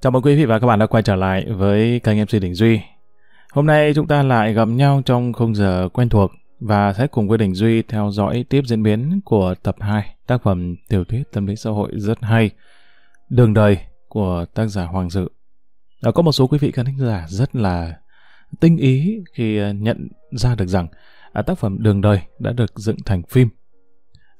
Chào mừng quý vị và các bạn đã quay trở lại với kênh MC Đình Duy. Hôm nay chúng ta lại gặp nhau trong khung giờ quen thuộc và sẽ cùng với Đình Duy theo dõi tiếp diễn biến của tập 2 tác phẩm tiểu thuyết tâm lý xã hội rất hay Đường đời của tác giả Hoàng Dự. Đã có một số quý vị khán giả rất là tinh ý khi ờ, nhận ra được rằng à, tác phẩm Đường đời đã được dựng thành phim.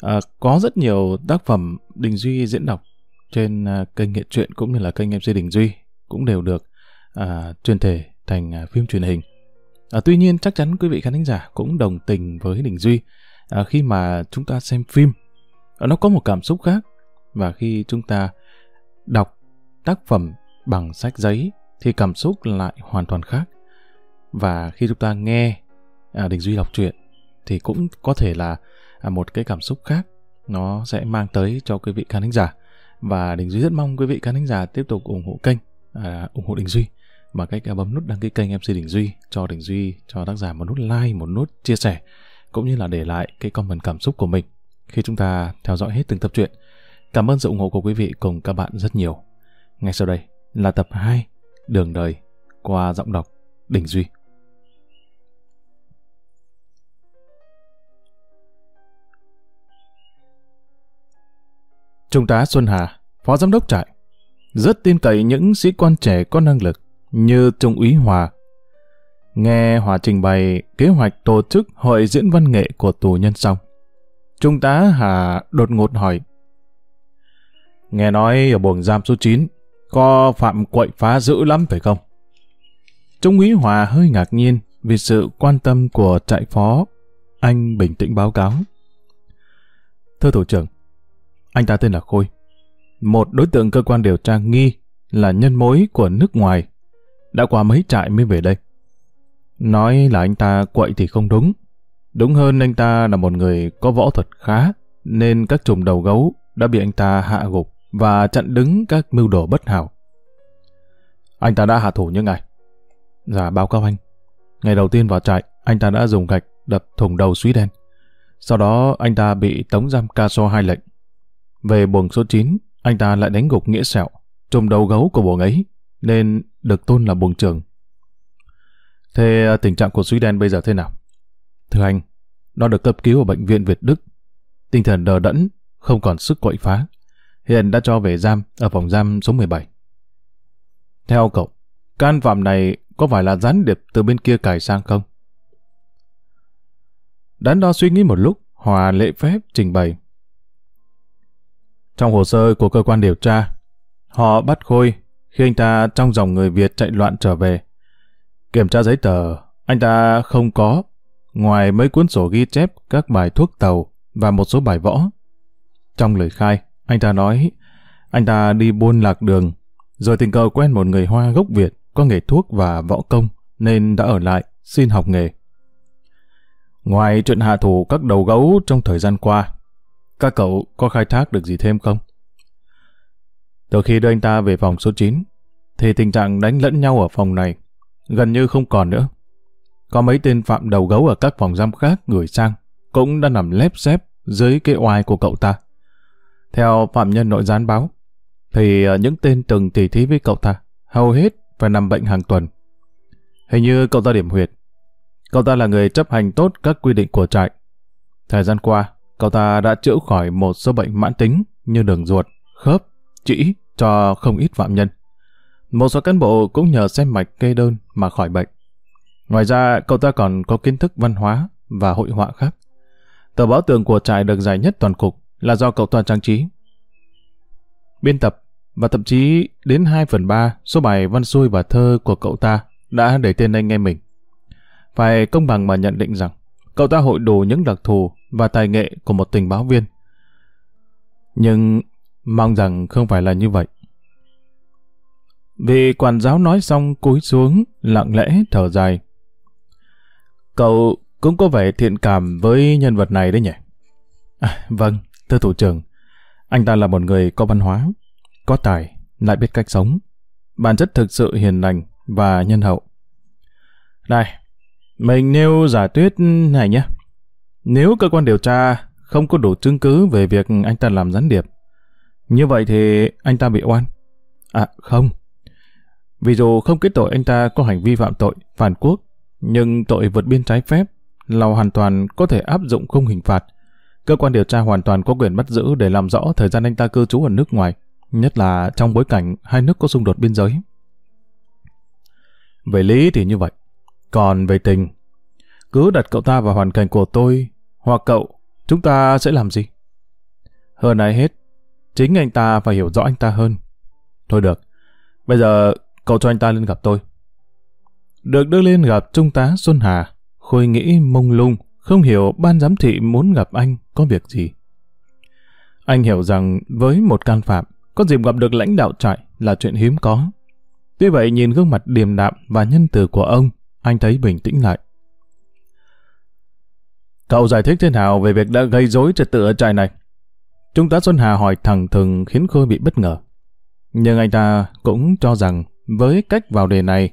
À, có rất nhiều tác phẩm Đình Duy diễn đọc trên à, kênh nghệ truyện cũng như là kênh MC Đình Duy cũng đều được à, truyền thể thành à, phim truyền hình. À, tuy nhiên chắc chắn quý vị khán giả cũng đồng tình với Đình Duy à, khi mà chúng ta xem phim à, nó có một cảm xúc khác và khi chúng ta đọc tác phẩm bằng sách giấy thì cảm xúc lại hoàn toàn khác. Và khi chúng ta nghe à, Đình Duy đọc truyện thì cũng có thể là à, một cái cảm xúc khác nó sẽ mang tới cho quý vị khán giả và Đình Duy rất mong quý vị khán thính giả tiếp tục ủng hộ kênh, à, ủng hộ Đình Duy bằng cách bấm nút đăng ký kênh MC Đình Duy cho Đình Duy, cho tác giả một nút like, một nút chia sẻ, cũng như là để lại cái comment cảm xúc của mình khi chúng ta theo dõi hết từng tập truyện. Cảm ơn sự ủng hộ của quý vị cùng các bạn rất nhiều. Ngay sau đây là tập 2 Đường đời qua giọng đọc Đình Duy. Trung tá Xuân Hà, phó giám đốc trại, rất tin cậy những sĩ quan trẻ có năng lực như Trung úy Hòa. Nghe Hòa trình bày kế hoạch tổ chức hội diễn văn nghệ của tù nhân xong, Trung tá Hà đột ngột hỏi. Nghe nói ở buồng giam số 9 có phạm quậy phá dữ lắm phải không? Trung úy Hòa hơi ngạc nhiên vì sự quan tâm của trại phó. Anh bình tĩnh báo cáo. Thưa thủ trưởng, anh ta tên là Khôi. Một đối tượng cơ quan điều tra nghi là nhân mối của nước ngoài. Đã qua mấy trại mới về đây. Nói là anh ta quậy thì không đúng. Đúng hơn anh ta là một người có võ thuật khá, nên các trùm đầu gấu đã bị anh ta hạ gục và chặn đứng các mưu đồ bất hảo. Anh ta đã hạ thủ những ngày. Dạ báo cáo anh. Ngày đầu tiên vào trại, anh ta đã dùng gạch đập thùng đầu suý đen. Sau đó anh ta bị tống giam ca so hai lệnh. Về buồng số 9, anh ta lại đánh gục nghĩa sẹo, trùm đầu gấu của buồng ấy, nên được tôn là buồng trưởng. Thế à, tình trạng của suy đen bây giờ thế nào? Thưa anh, nó được cấp cứu ở bệnh viện Việt Đức. Tinh thần đờ đẫn, không còn sức quậy phá. Hiện đã cho về giam ở phòng giam số 17. Theo cậu, can phạm này có phải là gián điệp từ bên kia cài sang không? Đắn đo suy nghĩ một lúc, Hòa lễ phép trình bày. Trong hồ sơ của cơ quan điều tra, họ bắt Khôi khi anh ta trong dòng người Việt chạy loạn trở về. Kiểm tra giấy tờ, anh ta không có, ngoài mấy cuốn sổ ghi chép các bài thuốc tàu và một số bài võ. Trong lời khai, anh ta nói anh ta đi buôn lạc đường, rồi tình cờ quen một người Hoa gốc Việt có nghề thuốc và võ công, nên đã ở lại, xin học nghề. Ngoài chuyện hạ thủ các đầu gấu trong thời gian qua, các cậu có khai thác được gì thêm không? Từ khi đưa anh ta về phòng số 9, thì tình trạng đánh lẫn nhau ở phòng này gần như không còn nữa. Có mấy tên phạm đầu gấu ở các phòng giam khác gửi sang, cũng đã nằm lép xép dưới cái oai của cậu ta. Theo phạm nhân nội gián báo, thì ờ, những tên từng tỉ thí với cậu ta, hầu hết phải nằm bệnh hàng tuần. Hình như cậu ta điểm huyệt. Cậu ta là người chấp hành tốt các quy định của trại. Thời gian qua, cậu ta đã chữa khỏi một số bệnh mãn tính như đường ruột, khớp, chỉ cho không ít phạm nhân. Một số cán bộ cũng nhờ xem mạch kê đơn mà khỏi bệnh. Ngoài ra, cậu ta còn có kiến thức văn hóa và hội họa khác. Tờ báo tường của trại được giải nhất toàn cục là do cậu ta trang trí. Biên tập và thậm chí đến 2 phần 3 số bài văn xuôi và thơ của cậu ta đã để tên anh em mình. Phải công bằng mà nhận định rằng cậu ta hội đủ những đặc thù và tài nghệ của một tình báo viên. Nhưng mong rằng không phải là như vậy. vì quản giáo nói xong cúi xuống, lặng lẽ thở dài. Cậu cũng có vẻ thiện cảm với nhân vật này đấy nhỉ? À, vâng, thưa thủ trưởng. Anh ta là một người có văn hóa, có tài, lại biết cách sống. Bản chất thực sự hiền lành và nhân hậu. Này, mình nêu giả tuyết này nhé. Nếu cơ quan điều tra không có đủ chứng cứ về việc anh ta làm gián điệp, như vậy thì anh ta bị oan. À không, Vì dù không kết tội anh ta có hành vi phạm tội, phản quốc, nhưng tội vượt biên trái phép là hoàn toàn có thể áp dụng khung hình phạt. Cơ quan điều tra hoàn toàn có quyền bắt giữ để làm rõ thời gian anh ta cư trú ở nước ngoài, nhất là trong bối cảnh hai nước có xung đột biên giới. Về lý thì như vậy, còn về tình, cứ đặt cậu ta vào hoàn cảnh của tôi hoặc cậu, chúng ta sẽ làm gì? Hơn ai hết, chính anh ta phải hiểu rõ anh ta hơn. Thôi được, bây giờ cậu cho anh ta lên gặp tôi. Được đưa lên gặp Trung tá Xuân Hà, Khôi nghĩ mông lung, không hiểu ban giám thị muốn gặp anh có việc gì. Anh hiểu rằng với một can phạm, có dịp gặp được lãnh đạo trại là chuyện hiếm có. Tuy vậy nhìn gương mặt điềm đạm và nhân từ của ông, anh thấy bình tĩnh lại. Cậu giải thích thế nào về việc đã gây rối trật tự ở trại này? Trung tá Xuân Hà hỏi thẳng thừng khiến Khôi bị bất ngờ. Nhưng anh ta cũng cho rằng với cách vào đề này,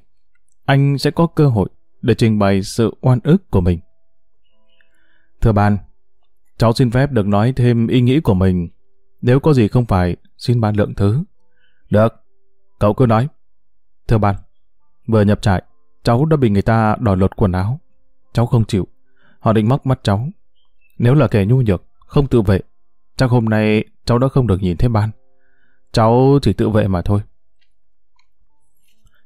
anh sẽ có cơ hội để trình bày sự oan ức của mình. Thưa ban, cháu xin phép được nói thêm ý nghĩ của mình. Nếu có gì không phải, xin ban lượng thứ. Được, cậu cứ nói. Thưa ban, vừa nhập trại, cháu đã bị người ta đòi lột quần áo. Cháu không chịu. Họ định móc mắt cháu. Nếu là kẻ nhu nhược, không tự vệ, chắc hôm nay cháu đã không được nhìn thấy ban. Cháu chỉ tự vệ mà thôi.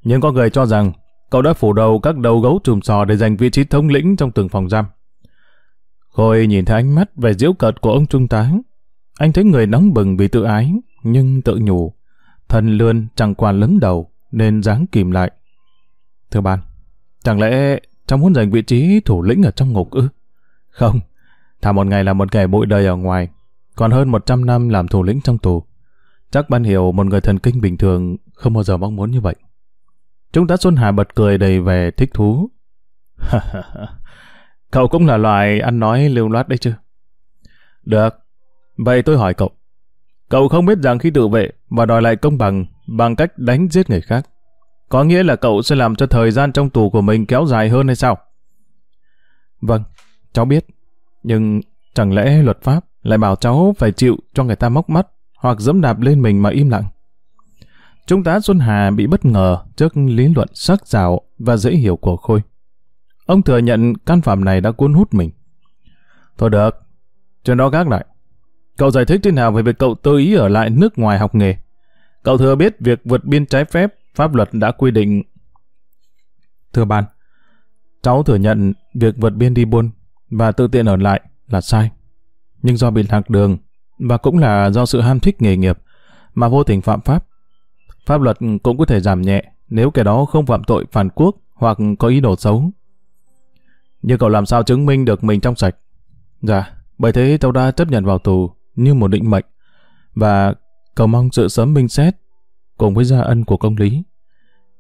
Nhưng có người cho rằng cậu đã phủ đầu các đầu gấu trùm sò để giành vị trí thống lĩnh trong từng phòng giam. Khôi nhìn thấy ánh mắt về diễu cợt của ông trung tá. Anh thấy người nóng bừng vì tự ái, nhưng tự nhủ. Thần lươn chẳng qua lớn đầu, nên dáng kìm lại. Thưa ban, chẳng lẽ cháu muốn giành vị trí thủ lĩnh ở trong ngục ư? Không, thà một ngày là một kẻ bụi đời ở ngoài, còn hơn 100 năm làm thủ lĩnh trong tù. Chắc ban hiểu một người thần kinh bình thường không bao giờ mong muốn như vậy. Chúng ta Xuân Hà bật cười đầy vẻ thích thú. cậu cũng là loài ăn nói lưu loát đấy chứ. Được, vậy tôi hỏi cậu. Cậu không biết rằng khi tự vệ và đòi lại công bằng bằng cách đánh giết người khác, có nghĩa là cậu sẽ làm cho thời gian trong tù của mình kéo dài hơn hay sao? Vâng, cháu biết. Nhưng chẳng lẽ luật pháp lại bảo cháu phải chịu cho người ta móc mắt hoặc dẫm đạp lên mình mà im lặng? Trung tá Xuân Hà bị bất ngờ trước lý luận sắc sảo và dễ hiểu của Khôi. Ông thừa nhận căn phạm này đã cuốn hút mình. Thôi được, chuyện đó gác lại. Cậu giải thích thế nào về việc cậu tự ý ở lại nước ngoài học nghề? Cậu thừa biết việc vượt biên trái phép, pháp luật đã quy định. Thưa ban, cháu thừa nhận việc vượt biên đi buôn và tự tiện ở lại là sai. Nhưng do bị lạc đường và cũng là do sự ham thích nghề nghiệp mà vô tình phạm pháp Pháp luật cũng có thể giảm nhẹ nếu kẻ đó không phạm tội phản quốc hoặc có ý đồ xấu. Nhưng cậu làm sao chứng minh được mình trong sạch? Dạ, bởi thế cháu đã chấp nhận vào tù như một định mệnh và cầu mong sự sớm minh xét cùng với gia ân của công lý.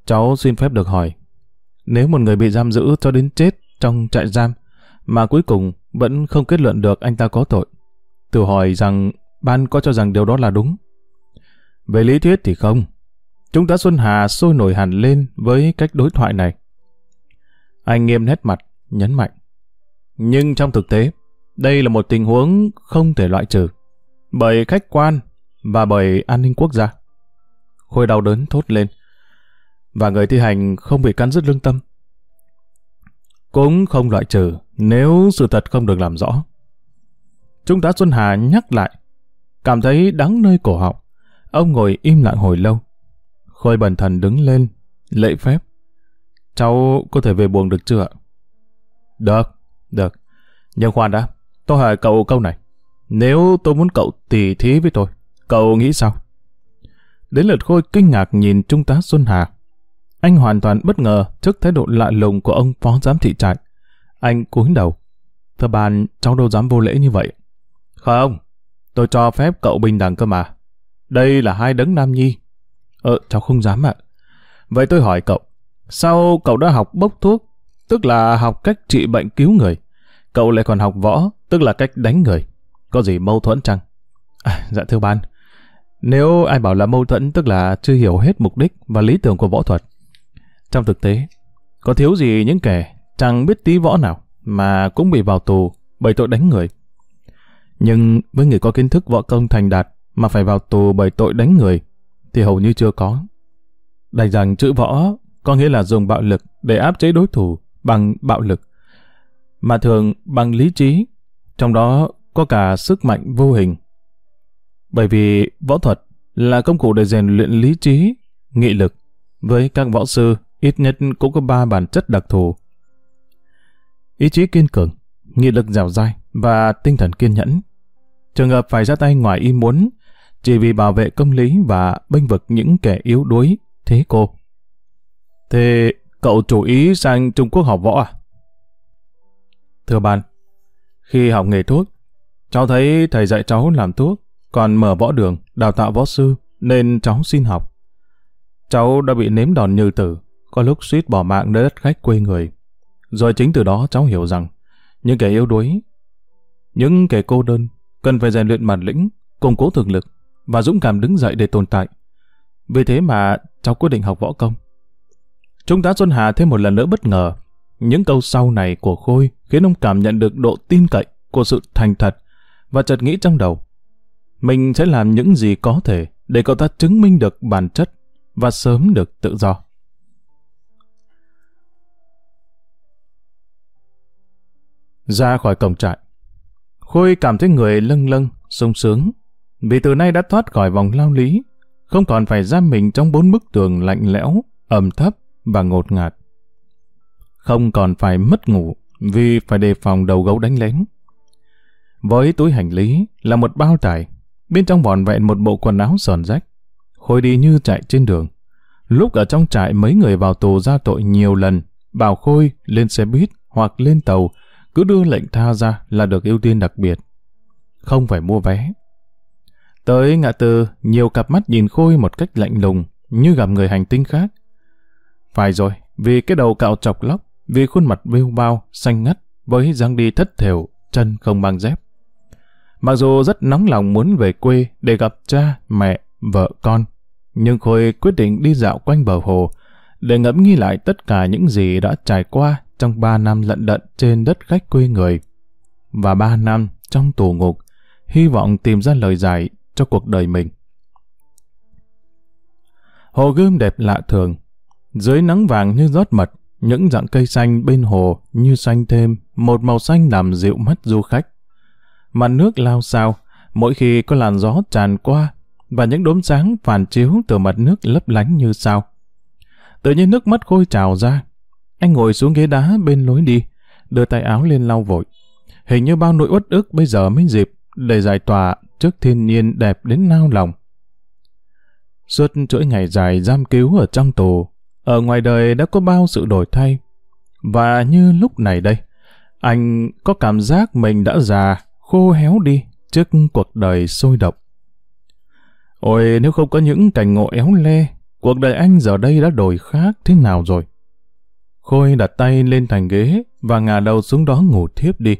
Cháu xin phép được hỏi, nếu một người bị giam giữ cho đến chết trong trại giam mà cuối cùng vẫn không kết luận được anh ta có tội, tự hỏi rằng ban có cho rằng điều đó là đúng? Về lý thuyết thì không, Chúng ta Xuân Hà sôi nổi hẳn lên với cách đối thoại này. Anh nghiêm nét mặt, nhấn mạnh. Nhưng trong thực tế, đây là một tình huống không thể loại trừ. Bởi khách quan và bởi an ninh quốc gia. Khôi đau đớn thốt lên. Và người thi hành không bị cắn rứt lương tâm. Cũng không loại trừ nếu sự thật không được làm rõ. Chúng ta Xuân Hà nhắc lại. Cảm thấy đắng nơi cổ họng. Ông ngồi im lặng hồi lâu. Khôi bần thần đứng lên, lễ phép. Cháu có thể về buồn được chưa ạ? Được, được. Nhưng khoan đã, tôi hỏi cậu câu này. Nếu tôi muốn cậu tỉ thí với tôi, cậu nghĩ sao? Đến lượt Khôi kinh ngạc nhìn Trung tá Xuân Hà. Anh hoàn toàn bất ngờ trước thái độ lạ lùng của ông phó giám thị trại. Anh cúi đầu. Thưa bàn, cháu đâu dám vô lễ như vậy. Không, tôi cho phép cậu bình đẳng cơ mà. Đây là hai đấng nam nhi, Ờ, cháu không dám ạ. Vậy tôi hỏi cậu, sao cậu đã học bốc thuốc, tức là học cách trị bệnh cứu người? Cậu lại còn học võ, tức là cách đánh người. Có gì mâu thuẫn chăng? À, dạ thưa ban, nếu ai bảo là mâu thuẫn tức là chưa hiểu hết mục đích và lý tưởng của võ thuật. Trong thực tế, có thiếu gì những kẻ chẳng biết tí võ nào mà cũng bị vào tù bởi tội đánh người. Nhưng với người có kiến thức võ công thành đạt mà phải vào tù bởi tội đánh người thì hầu như chưa có. đành rằng chữ võ có nghĩa là dùng bạo lực để áp chế đối thủ bằng bạo lực, mà thường bằng lý trí, trong đó có cả sức mạnh vô hình. Bởi vì võ thuật là công cụ để rèn luyện lý trí, nghị lực. Với các võ sư, ít nhất cũng có ba bản chất đặc thù. Ý chí kiên cường, nghị lực dẻo dai và tinh thần kiên nhẫn. Trường hợp phải ra tay ngoài ý muốn, chỉ vì bảo vệ công lý và bênh vực những kẻ yếu đuối, thế cô. Thế cậu chủ ý sang Trung Quốc học võ à? Thưa ban, khi học nghề thuốc, cháu thấy thầy dạy cháu làm thuốc, còn mở võ đường, đào tạo võ sư, nên cháu xin học. Cháu đã bị nếm đòn như tử, có lúc suýt bỏ mạng nơi đất khách quê người. Rồi chính từ đó cháu hiểu rằng, những kẻ yếu đuối, những kẻ cô đơn, cần phải rèn luyện bản lĩnh, củng cố thực lực và dũng cảm đứng dậy để tồn tại. Vì thế mà cháu quyết định học võ công. Trung tá Xuân Hà thêm một lần nữa bất ngờ. Những câu sau này của Khôi khiến ông cảm nhận được độ tin cậy của sự thành thật và chợt nghĩ trong đầu. Mình sẽ làm những gì có thể để cậu ta chứng minh được bản chất và sớm được tự do. Ra khỏi cổng trại, Khôi cảm thấy người lâng lâng, sung sướng, vì từ nay đã thoát khỏi vòng lao lý, không còn phải giam mình trong bốn bức tường lạnh lẽo, ẩm thấp và ngột ngạt. Không còn phải mất ngủ vì phải đề phòng đầu gấu đánh lén. Với túi hành lý là một bao tải, bên trong vòn vẹn một bộ quần áo sờn rách. Khôi đi như chạy trên đường. Lúc ở trong trại mấy người vào tù ra tội nhiều lần, bảo Khôi lên xe buýt hoặc lên tàu, cứ đưa lệnh tha ra là được ưu tiên đặc biệt. Không phải mua vé. Tới ngã tư, nhiều cặp mắt nhìn Khôi một cách lạnh lùng, như gặp người hành tinh khác. Phải rồi, vì cái đầu cạo chọc lóc, vì khuôn mặt vêu bao, xanh ngắt, với dáng đi thất thểu, chân không mang dép. Mặc dù rất nóng lòng muốn về quê để gặp cha, mẹ, vợ con, nhưng Khôi quyết định đi dạo quanh bờ hồ để ngẫm nghĩ lại tất cả những gì đã trải qua trong ba năm lận đận trên đất khách quê người và ba năm trong tù ngục, hy vọng tìm ra lời giải cho cuộc đời mình. Hồ gươm đẹp lạ thường, dưới nắng vàng như rót mật, những dạng cây xanh bên hồ như xanh thêm một màu xanh làm dịu mắt du khách. Mặt nước lao sao, mỗi khi có làn gió tràn qua và những đốm sáng phản chiếu từ mặt nước lấp lánh như sao. Tự nhiên nước mắt khôi trào ra. Anh ngồi xuống ghế đá bên lối đi, đưa tay áo lên lau vội. Hình như bao nỗi uất ức bây giờ mới dịp để giải tỏa trước thiên nhiên đẹp đến nao lòng. Suốt chuỗi ngày dài giam cứu ở trong tù, ở ngoài đời đã có bao sự đổi thay. Và như lúc này đây, anh có cảm giác mình đã già, khô héo đi trước cuộc đời sôi động. Ôi nếu không có những cảnh ngộ éo le, cuộc đời anh giờ đây đã đổi khác thế nào rồi? Khôi đặt tay lên thành ghế và ngả đầu xuống đó ngủ thiếp đi.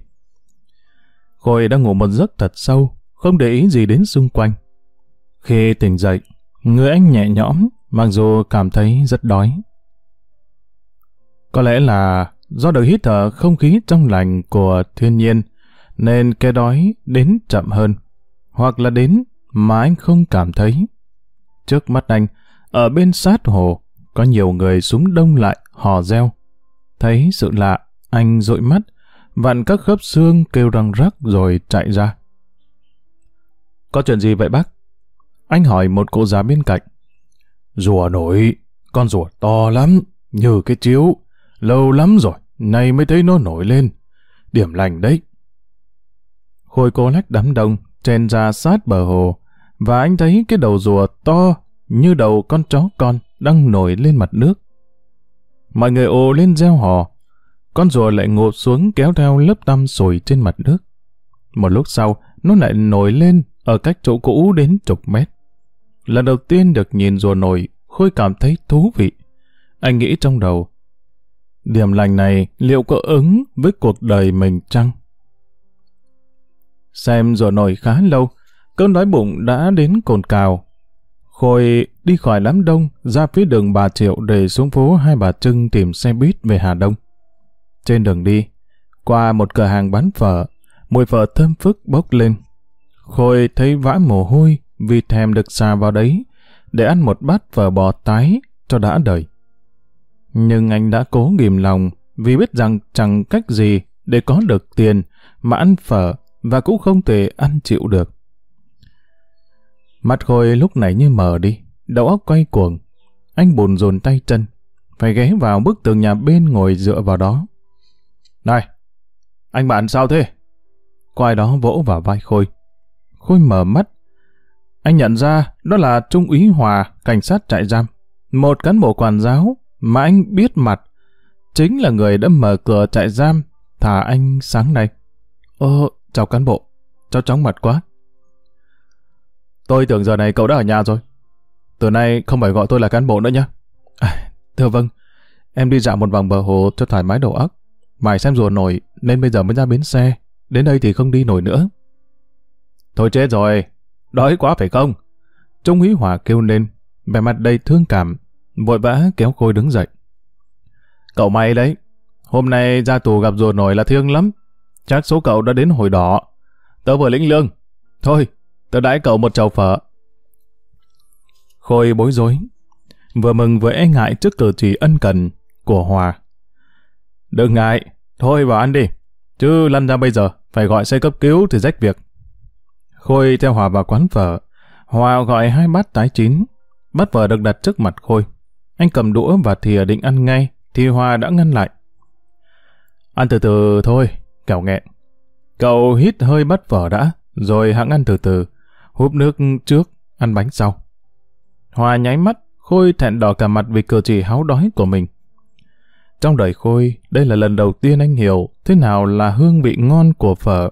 Khôi đã ngủ một giấc thật sâu, không để ý gì đến xung quanh. Khi tỉnh dậy, người anh nhẹ nhõm, mặc dù cảm thấy rất đói. Có lẽ là do được hít thở không khí trong lành của thiên nhiên, nên cái đói đến chậm hơn, hoặc là đến mà anh không cảm thấy. Trước mắt anh, ở bên sát hồ, có nhiều người súng đông lại hò reo. Thấy sự lạ, anh dội mắt, vặn các khớp xương kêu răng rắc rồi chạy ra. Có chuyện gì vậy bác? Anh hỏi một cô già bên cạnh. Rùa nổi, con rùa to lắm, như cái chiếu. Lâu lắm rồi, nay mới thấy nó nổi lên. Điểm lành đấy. Khôi cô lách đám đông, chen ra sát bờ hồ, và anh thấy cái đầu rùa to như đầu con chó con đang nổi lên mặt nước. Mọi người ồ lên reo hò, con rùa lại ngột xuống kéo theo lớp tăm sồi trên mặt nước. Một lúc sau, nó lại nổi lên ở cách chỗ cũ đến chục mét. Lần đầu tiên được nhìn rùa nổi, Khôi cảm thấy thú vị. Anh nghĩ trong đầu, điểm lành này liệu có ứng với cuộc đời mình chăng? Xem rồi nổi khá lâu, cơn đói bụng đã đến cồn cào. Khôi đi khỏi đám đông ra phía đường Bà Triệu để xuống phố Hai Bà Trưng tìm xe buýt về Hà Đông. Trên đường đi, qua một cửa hàng bán phở, mùi phở thơm phức bốc lên. Khôi thấy vã mồ hôi vì thèm được xà vào đấy để ăn một bát phở bò tái cho đã đời. Nhưng anh đã cố ghim lòng vì biết rằng chẳng cách gì để có được tiền mà ăn phở và cũng không thể ăn chịu được. Mặt Khôi lúc này như mờ đi, đầu óc quay cuồng. Anh bồn rồn tay chân, phải ghé vào bức tường nhà bên ngồi dựa vào đó. Này, anh bạn sao thế? Quai đó vỗ vào vai Khôi. Khôi mở mắt. Anh nhận ra đó là Trung úy Hòa, cảnh sát trại giam. Một cán bộ quản giáo mà anh biết mặt. Chính là người đã mở cửa trại giam thả anh sáng nay. Ờ, chào cán bộ. Cháu chóng mặt quá. Tôi tưởng giờ này cậu đã ở nhà rồi. Từ nay không phải gọi tôi là cán bộ nữa nhé. À, thưa vâng, em đi dạo một vòng bờ hồ cho thoải mái đầu óc. Mải xem rùa nổi nên bây giờ mới ra bến xe. Đến đây thì không đi nổi nữa. Thôi chết rồi, đói quá phải không? Trung úy Hòa kêu lên, vẻ mặt đầy thương cảm, vội vã kéo Khôi đứng dậy. Cậu may đấy, hôm nay ra tù gặp rùa nổi là thương lắm. Chắc số cậu đã đến hồi đỏ. Tớ vừa lĩnh lương. Thôi, tớ đãi cậu một chầu phở. Khôi bối rối, vừa mừng vừa e ngại trước cử chỉ ân cần của Hòa. Đừng ngại, thôi vào ăn đi, chứ lăn ra bây giờ, phải gọi xe cấp cứu thì rách việc. Khôi theo Hòa vào quán phở, Hòa gọi hai bát tái chín, bát phở được đặt trước mặt Khôi. Anh cầm đũa và thìa định ăn ngay, thì Hòa đã ngăn lại. Ăn từ từ thôi, kẻo nghẹn. Cậu hít hơi bát phở đã, rồi hãng ăn từ từ, húp nước trước, ăn bánh sau. Hòa nháy mắt, Khôi thẹn đỏ cả mặt vì cử chỉ háo đói của mình. Trong đời Khôi, đây là lần đầu tiên anh hiểu thế nào là hương vị ngon của phở.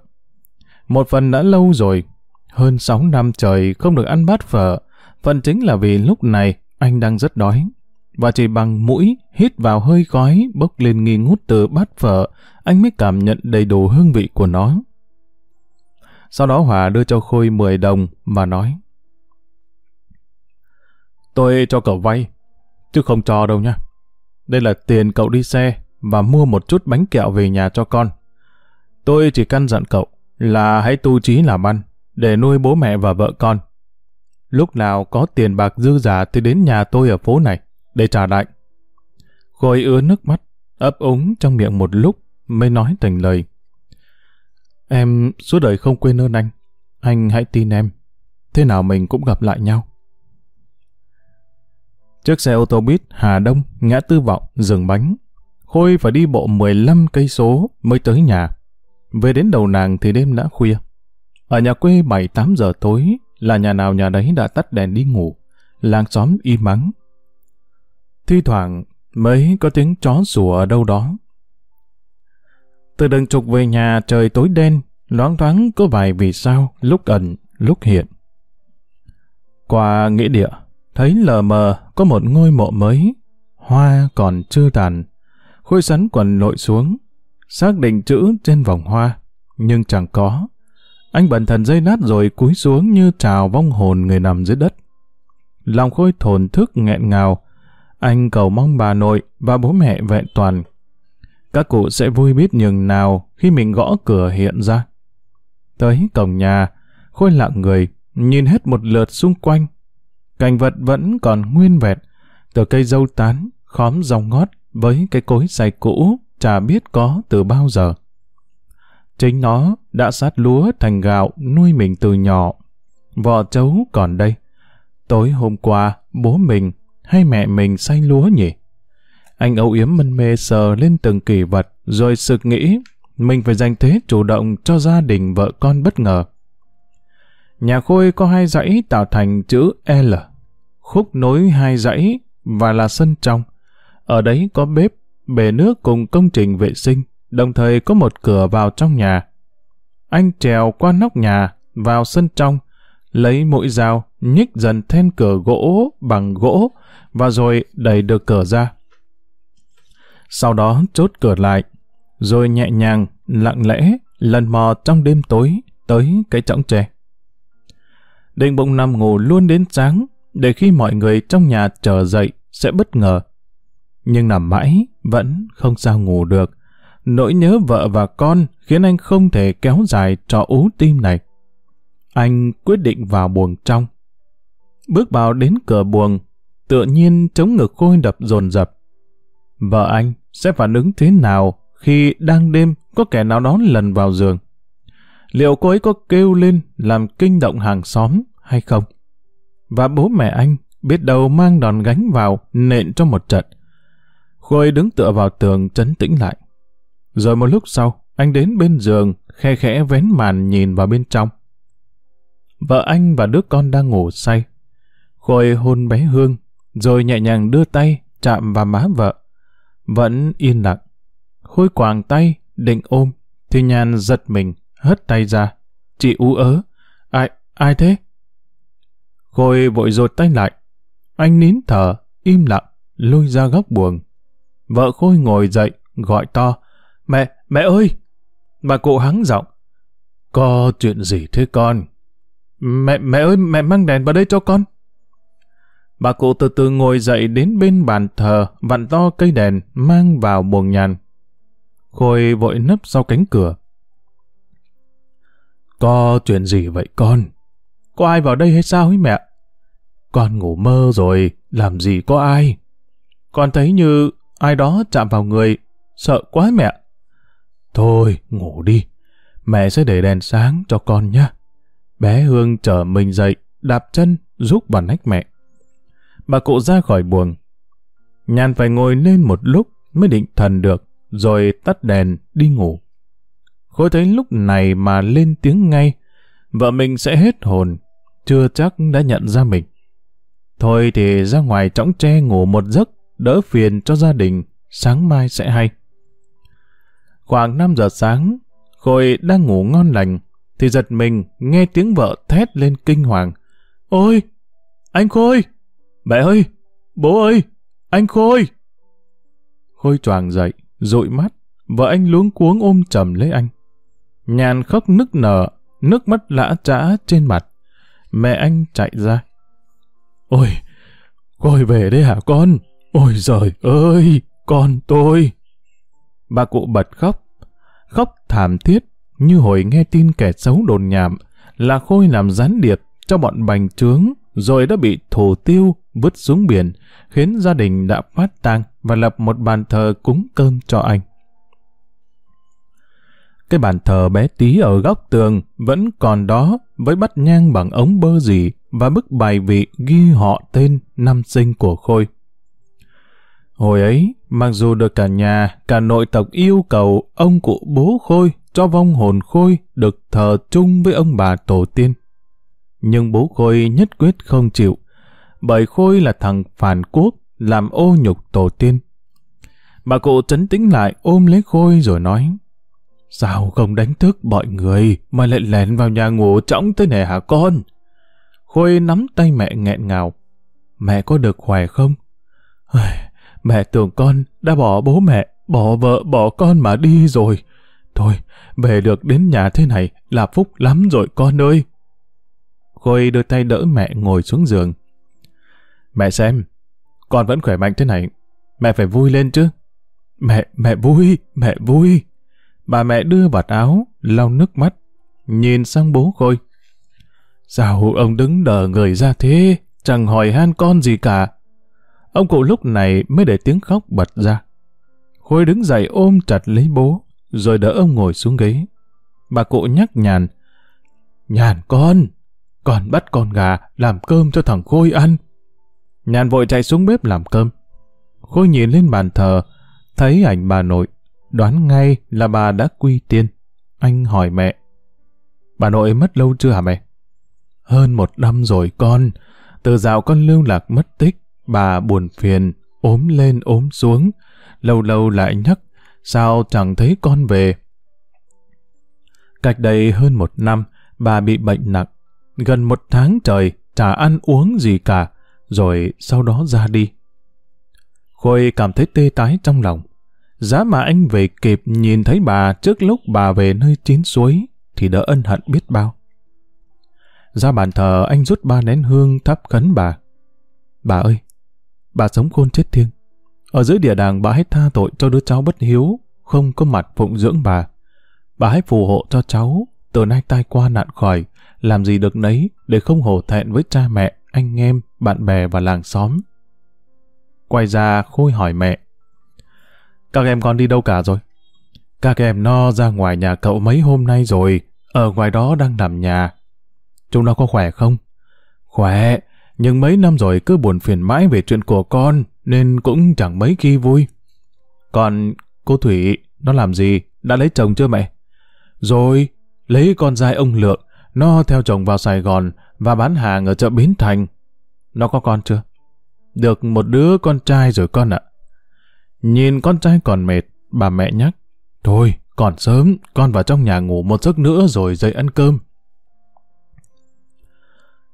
Một phần đã lâu rồi, hơn 6 năm trời không được ăn bát phở, phần chính là vì lúc này anh đang rất đói. Và chỉ bằng mũi hít vào hơi khói bốc lên nghi ngút từ bát phở, anh mới cảm nhận đầy đủ hương vị của nó. Sau đó Hòa đưa cho Khôi 10 đồng và nói Tôi cho cậu vay, chứ không cho đâu nha. Đây là tiền cậu đi xe và mua một chút bánh kẹo về nhà cho con. Tôi chỉ căn dặn cậu là hãy tu trí làm ăn để nuôi bố mẹ và vợ con. Lúc nào có tiền bạc dư giả thì đến nhà tôi ở phố này để trả lại. Khôi ứa nước mắt, ấp úng trong miệng một lúc mới nói thành lời. Em suốt đời không quên ơn anh. Anh hãy tin em. Thế nào mình cũng gặp lại nhau. Chiếc xe ô tô buýt Hà Đông, ngã tư vọng, dừng bánh. Khôi phải đi bộ 15 cây số mới tới nhà. Về đến đầu nàng thì đêm đã khuya. Ở nhà quê 7-8 giờ tối là nhà nào nhà đấy đã tắt đèn đi ngủ. Làng xóm im mắng. Thi thoảng mới có tiếng chó sủa ở đâu đó. Từ đường trục về nhà trời tối đen, loáng thoáng có vài vì sao lúc ẩn, lúc hiện. Qua nghĩa địa, thấy lờ mờ có một ngôi mộ mới, hoa còn chưa tàn. Khôi sắn quần lội xuống, xác định chữ trên vòng hoa, nhưng chẳng có. Anh bần thần dây nát rồi cúi xuống như trào vong hồn người nằm dưới đất. Lòng khôi thồn thức nghẹn ngào, anh cầu mong bà nội và bố mẹ vẹn toàn. Các cụ sẽ vui biết nhường nào khi mình gõ cửa hiện ra. Tới cổng nhà, khôi lặng người, nhìn hết một lượt xung quanh. Cảnh vật vẫn còn nguyên vẹn, từ cây dâu tán, khóm rong ngót với cái cối xay cũ, chả biết có từ bao giờ. Chính nó đã sát lúa thành gạo nuôi mình từ nhỏ. Vỏ chấu còn đây. Tối hôm qua, bố mình hay mẹ mình say lúa nhỉ? Anh âu yếm mân mê sờ lên từng kỳ vật, rồi sực nghĩ mình phải dành thế chủ động cho gia đình vợ con bất ngờ. Nhà Khôi có hai dãy tạo thành chữ L, khúc nối hai dãy và là sân trong. Ở đấy có bếp, bể nước cùng công trình vệ sinh, đồng thời có một cửa vào trong nhà. Anh trèo qua nóc nhà, vào sân trong, lấy mũi dao, nhích dần then cửa gỗ bằng gỗ và rồi đẩy được cửa ra. Sau đó chốt cửa lại, rồi nhẹ nhàng, lặng lẽ, lần mò trong đêm tối tới cái chõng tre. Định bụng nằm ngủ luôn đến sáng, để khi mọi người trong nhà chờ dậy sẽ bất ngờ. Nhưng nằm mãi, vẫn không sao ngủ được. Nỗi nhớ vợ và con khiến anh không thể kéo dài trò ú tim này. Anh quyết định vào buồng trong. Bước vào đến cửa buồng, tự nhiên chống ngực Khôi đập dồn dập. Vợ anh sẽ phản ứng thế nào khi đang đêm có kẻ nào đó lần vào giường? Liệu cô ấy có kêu lên làm kinh động hàng xóm hay không? Và bố mẹ anh biết đâu mang đòn gánh vào nện cho một trận. Khôi đứng tựa vào tường trấn tĩnh lại. Rồi một lúc sau, anh đến bên giường, khe khẽ vén màn nhìn vào bên trong. Vợ anh và đứa con đang ngủ say. Khôi hôn bé Hương, rồi nhẹ nhàng đưa tay chạm vào má vợ. Vẫn yên lặng. Khôi quàng tay, định ôm, thì nhàn giật mình, hất tay ra. Chị ú ớ. Ai, ai thế? Khôi vội rột tay lại. Anh nín thở, im lặng, lui ra góc buồng. Vợ Khôi ngồi dậy, gọi to. Mẹ, mẹ ơi! Bà cụ hắng giọng. Có chuyện gì thế con? Mẹ, mẹ ơi, mẹ mang đèn vào đây cho con. Bà cụ từ từ ngồi dậy đến bên bàn thờ, vặn to cây đèn, mang vào buồng nhàn. Khôi vội nấp sau cánh cửa. Có chuyện gì vậy con? Có ai vào đây hay sao ấy mẹ? Con ngủ mơ rồi, làm gì có ai? Con thấy như ai đó chạm vào người, sợ quá mẹ. Thôi, ngủ đi. Mẹ sẽ để đèn sáng cho con nhé. Bé Hương chở mình dậy, đạp chân, rút vào nách mẹ. Bà cụ ra khỏi buồng. Nhàn phải ngồi lên một lúc mới định thần được, rồi tắt đèn, đi ngủ. Khôi thấy lúc này mà lên tiếng ngay, vợ mình sẽ hết hồn, chưa chắc đã nhận ra mình. Thôi thì ra ngoài trõng tre ngủ một giấc, đỡ phiền cho gia đình, sáng mai sẽ hay. Khoảng 5 giờ sáng, Khôi đang ngủ ngon lành, thì giật mình nghe tiếng vợ thét lên kinh hoàng. Ôi! Anh Khôi! Mẹ ơi! Bố ơi! Anh Khôi! Khôi choàng dậy, dụi mắt, vợ anh luống cuống ôm chầm lấy anh. Nhàn khóc nức nở, nước mắt lã trã trên mặt. Mẹ anh chạy ra. Ôi! Khôi về đây hả con? Ôi giời ơi! Con tôi! Bà cụ bật khóc, khóc thảm thiết như hồi nghe tin kẻ xấu đồn nhảm là Khôi làm gián điệp cho bọn bành trướng rồi đã bị thổ tiêu vứt xuống biển khiến gia đình đã phát tang và lập một bàn thờ cúng cơm cho anh. Cái bàn thờ bé tí ở góc tường vẫn còn đó với bắt nhang bằng ống bơ dì và bức bài vị ghi họ tên năm sinh của Khôi. Hồi ấy, mặc dù được cả nhà, cả nội tộc yêu cầu ông cụ bố Khôi cho vong hồn Khôi được thờ chung với ông bà tổ tiên. Nhưng bố Khôi nhất quyết không chịu, bởi Khôi là thằng phản quốc, làm ô nhục tổ tiên. Bà cụ trấn tĩnh lại ôm lấy Khôi rồi nói, Sao không đánh thức mọi người mà lại lẻn vào nhà ngủ trống tới này hả con? Khôi nắm tay mẹ nghẹn ngào. Mẹ có được khỏe không? Mẹ tưởng con đã bỏ bố mẹ, bỏ vợ, bỏ con mà đi rồi. Thôi, về được đến nhà thế này là phúc lắm rồi con ơi. Khôi đưa tay đỡ mẹ ngồi xuống giường. Mẹ xem, con vẫn khỏe mạnh thế này. Mẹ phải vui lên chứ. Mẹ, mẹ vui, mẹ vui. Bà mẹ đưa vạt áo, lau nước mắt, nhìn sang bố Khôi. Sao ông đứng đờ người ra thế, chẳng hỏi han con gì cả. Ông cụ lúc này mới để tiếng khóc bật ra. Khôi đứng dậy ôm chặt lấy bố, rồi đỡ ông ngồi xuống ghế. Bà cụ nhắc nhàn. Nhàn con, còn bắt con gà làm cơm cho thằng Khôi ăn. Nhàn vội chạy xuống bếp làm cơm. Khôi nhìn lên bàn thờ, thấy ảnh bà nội, đoán ngay là bà đã quy tiên. Anh hỏi mẹ. Bà nội mất lâu chưa hả mẹ? Hơn một năm rồi con, từ dạo con lưu lạc mất tích, bà buồn phiền, ốm lên ốm xuống, lâu lâu lại nhắc, sao chẳng thấy con về. Cách đây hơn một năm, bà bị bệnh nặng, gần một tháng trời, chả ăn uống gì cả, rồi sau đó ra đi. Khôi cảm thấy tê tái trong lòng. Giá mà anh về kịp nhìn thấy bà trước lúc bà về nơi chín suối, thì đỡ ân hận biết bao. Ra bàn thờ anh rút ba nén hương thắp khấn bà. Bà ơi, bà sống khôn chết thiêng. Ở dưới địa đàng bà hãy tha tội cho đứa cháu bất hiếu, không có mặt phụng dưỡng bà. Bà hãy phù hộ cho cháu, từ nay tai qua nạn khỏi, làm gì được nấy để không hổ thẹn với cha mẹ, anh em, bạn bè và làng xóm. Quay ra Khôi hỏi mẹ. Các em con đi đâu cả rồi? Các em no ra ngoài nhà cậu mấy hôm nay rồi, ở ngoài đó đang nằm nhà. Chúng nó có khỏe không? Khỏe, nhưng mấy năm rồi cứ buồn phiền mãi về chuyện của con, nên cũng chẳng mấy khi vui. Còn cô Thủy, nó làm gì? Đã lấy chồng chưa mẹ? Rồi, lấy con trai ông Lượng, nó theo chồng vào Sài Gòn và bán hàng ở chợ Bến Thành. Nó có con chưa? Được một đứa con trai rồi con ạ. Nhìn con trai còn mệt, bà mẹ nhắc. Thôi, còn sớm, con vào trong nhà ngủ một giấc nữa rồi dậy ăn cơm.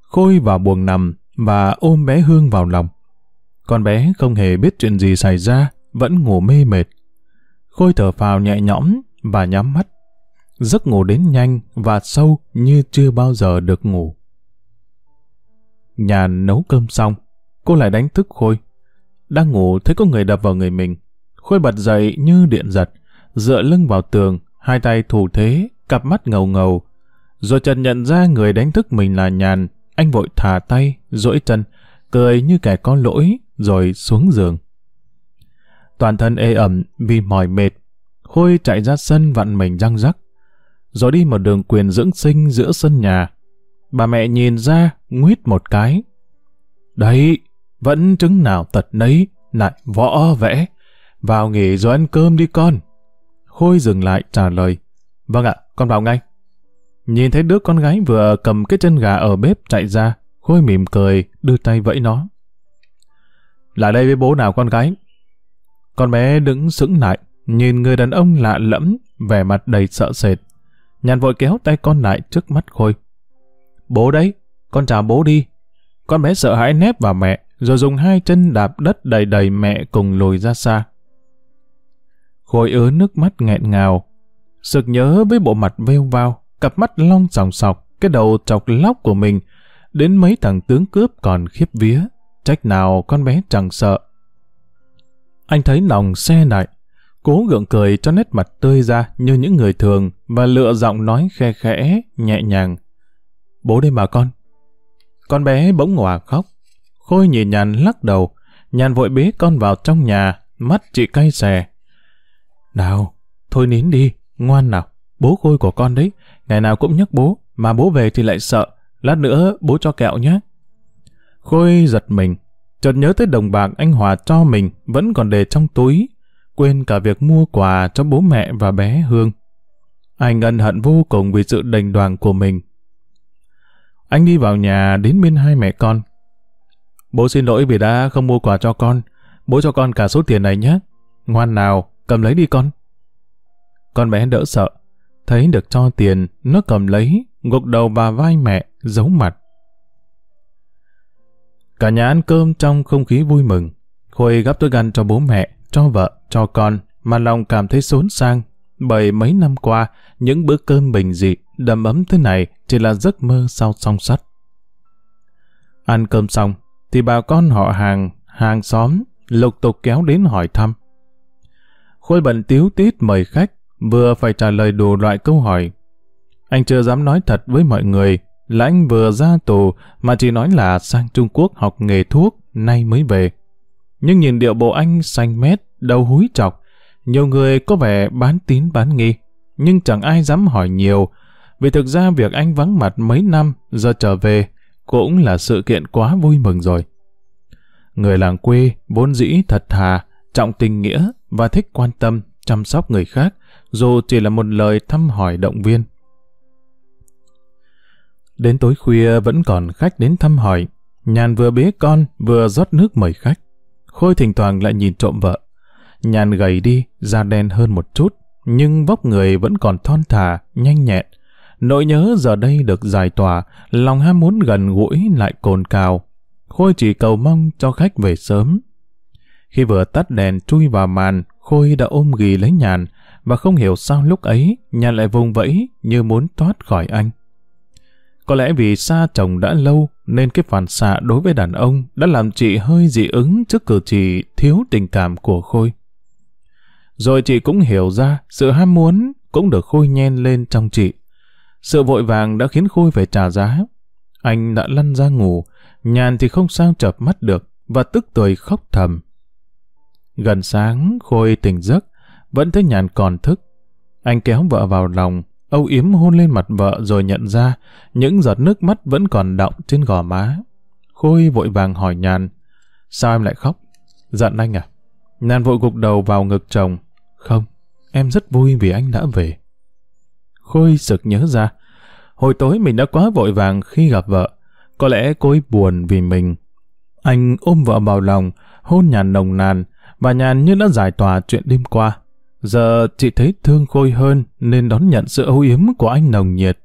Khôi vào buồng nằm và ôm bé Hương vào lòng. Con bé không hề biết chuyện gì xảy ra, vẫn ngủ mê mệt. Khôi thở phào nhẹ nhõm và nhắm mắt. Giấc ngủ đến nhanh và sâu như chưa bao giờ được ngủ. Nhà nấu cơm xong, cô lại đánh thức Khôi. Đang ngủ thấy có người đập vào người mình. Khôi bật dậy như điện giật, dựa lưng vào tường, hai tay thủ thế, cặp mắt ngầu ngầu. Rồi chợt nhận ra người đánh thức mình là Nhàn, anh vội thả tay, duỗi chân, cười như kẻ có lỗi, rồi xuống giường. Toàn thân ê ẩm vì mỏi mệt, Khôi chạy ra sân vặn mình răng rắc, rồi đi một đường quyền dưỡng sinh giữa sân nhà. Bà mẹ nhìn ra, nguyết một cái. Đấy, vẫn trứng nào tật nấy, lại võ vẽ. Vào nghỉ rồi ăn cơm đi con. Khôi dừng lại trả lời. Vâng ạ, con vào ngay. Nhìn thấy đứa con gái vừa cầm cái chân gà ở bếp chạy ra, Khôi mỉm cười, đưa tay vẫy nó. Lại đây với bố nào con gái. Con bé đứng sững lại, nhìn người đàn ông lạ lẫm, vẻ mặt đầy sợ sệt. Nhàn vội kéo tay con lại trước mắt Khôi. Bố đấy, con chào bố đi. Con bé sợ hãi nép vào mẹ, rồi dùng hai chân đạp đất đầy đầy mẹ cùng lùi ra xa. Khôi ứa nước mắt nghẹn ngào, sực nhớ với bộ mặt vêu vao, cặp mắt long sòng sọc, cái đầu chọc lóc của mình, đến mấy thằng tướng cướp còn khiếp vía, trách nào con bé chẳng sợ. Anh thấy lòng xe lại, cố gượng cười cho nét mặt tươi ra như những người thường và lựa giọng nói khe khẽ, nhẹ nhàng. Bố đây mà con. Con bé bỗng ngòa khóc. Khôi nhìn nhàn lắc đầu, nhàn vội bế con vào trong nhà, mắt chị cay xè. Nào, thôi nín đi, ngoan nào, bố Khôi của con đấy, ngày nào cũng nhắc bố, mà bố về thì lại sợ, lát nữa bố cho kẹo nhé. Khôi giật mình, chợt nhớ tới đồng bạc anh Hòa cho mình vẫn còn để trong túi, quên cả việc mua quà cho bố mẹ và bé Hương. Anh ân hận vô cùng vì sự đành đoàn của mình. Anh đi vào nhà đến bên hai mẹ con. Bố xin lỗi vì đã không mua quà cho con. Bố cho con cả số tiền này nhé. Ngoan nào, cầm lấy đi con. Con bé đỡ sợ. Thấy được cho tiền, nó cầm lấy, gục đầu vào vai mẹ, giấu mặt. Cả nhà ăn cơm trong không khí vui mừng. Khôi gắp túi gan cho bố mẹ, cho vợ, cho con, mà lòng cảm thấy xốn sang. Bởi mấy năm qua, những bữa cơm bình dị, đầm ấm thế này chỉ là giấc mơ sau song sắt. Ăn cơm xong, thì bà con họ hàng, hàng xóm, lục tục kéo đến hỏi thăm. Khôi bận tiếu tít mời khách, vừa phải trả lời đủ loại câu hỏi. Anh chưa dám nói thật với mọi người là anh vừa ra tù mà chỉ nói là sang Trung Quốc học nghề thuốc, nay mới về. Nhưng nhìn điệu bộ anh xanh mét, đầu húi chọc, nhiều người có vẻ bán tín bán nghi, nhưng chẳng ai dám hỏi nhiều, vì thực ra việc anh vắng mặt mấy năm giờ trở về cũng là sự kiện quá vui mừng rồi. Người làng quê vốn dĩ thật thà, trọng tình nghĩa và thích quan tâm, chăm sóc người khác, dù chỉ là một lời thăm hỏi động viên. Đến tối khuya vẫn còn khách đến thăm hỏi, nhàn vừa bế con vừa rót nước mời khách. Khôi thỉnh thoảng lại nhìn trộm vợ. Nhàn gầy đi, da đen hơn một chút, nhưng vóc người vẫn còn thon thả, nhanh nhẹn. Nỗi nhớ giờ đây được giải tỏa, lòng ham muốn gần gũi lại cồn cào. Khôi chỉ cầu mong cho khách về sớm. Khi vừa tắt đèn chui vào màn, Khôi đã ôm ghì lấy nhàn, và không hiểu sao lúc ấy nhàn lại vùng vẫy như muốn thoát khỏi anh. Có lẽ vì xa chồng đã lâu nên cái phản xạ đối với đàn ông đã làm chị hơi dị ứng trước cử chỉ thiếu tình cảm của Khôi. Rồi chị cũng hiểu ra sự ham muốn cũng được Khôi nhen lên trong chị. Sự vội vàng đã khiến Khôi phải trả giá. Anh đã lăn ra ngủ, nhàn thì không sao chợp mắt được và tức tuổi khóc thầm. Gần sáng, Khôi tỉnh giấc, vẫn thấy nhàn còn thức. Anh kéo vợ vào lòng, âu yếm hôn lên mặt vợ rồi nhận ra những giọt nước mắt vẫn còn đọng trên gò má. Khôi vội vàng hỏi nhàn, sao em lại khóc? Giận anh à? Nhàn vội gục đầu vào ngực chồng. Không, em rất vui vì anh đã về. Khôi sực nhớ ra, hồi tối mình đã quá vội vàng khi gặp vợ. Có lẽ cô ấy buồn vì mình. Anh ôm vợ vào lòng, hôn nhàn nồng nàn, và nhàn như đã giải tỏa chuyện đêm qua. Giờ chị thấy thương Khôi hơn nên đón nhận sự âu yếm của anh nồng nhiệt.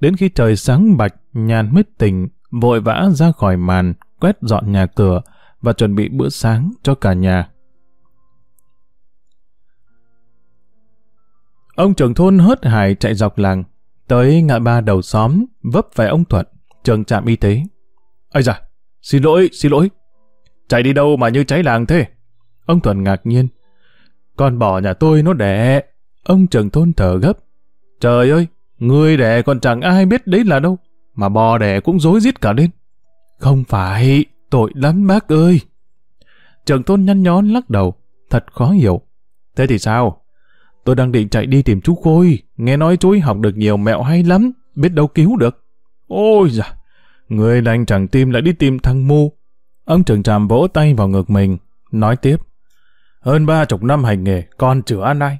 Đến khi trời sáng bạch, nhàn mít tỉnh, vội vã ra khỏi màn, quét dọn nhà cửa và chuẩn bị bữa sáng cho cả nhà. Ông trưởng thôn hớt hải chạy dọc làng, tới ngã ba đầu xóm, vấp phải ông Thuận, trường trạm y tế. Ây da, xin lỗi, xin lỗi. Chạy đi đâu mà như cháy làng thế? Ông Thuận ngạc nhiên. Con bò nhà tôi nó đẻ. Ông trưởng thôn thở gấp. Trời ơi, người đẻ còn chẳng ai biết đấy là đâu. Mà bò đẻ cũng dối giết cả lên. Không phải, tội lắm bác ơi. Trưởng thôn nhăn nhón lắc đầu, thật khó hiểu. Thế thì sao? Tôi đang định chạy đi tìm chú Khôi, nghe nói chú ấy học được nhiều mẹo hay lắm, biết đâu cứu được. Ôi da, người lành chẳng tìm lại đi tìm thằng mu. Ông trưởng tràm vỗ tay vào ngực mình, nói tiếp. Hơn ba chục năm hành nghề, còn chữa ăn ai.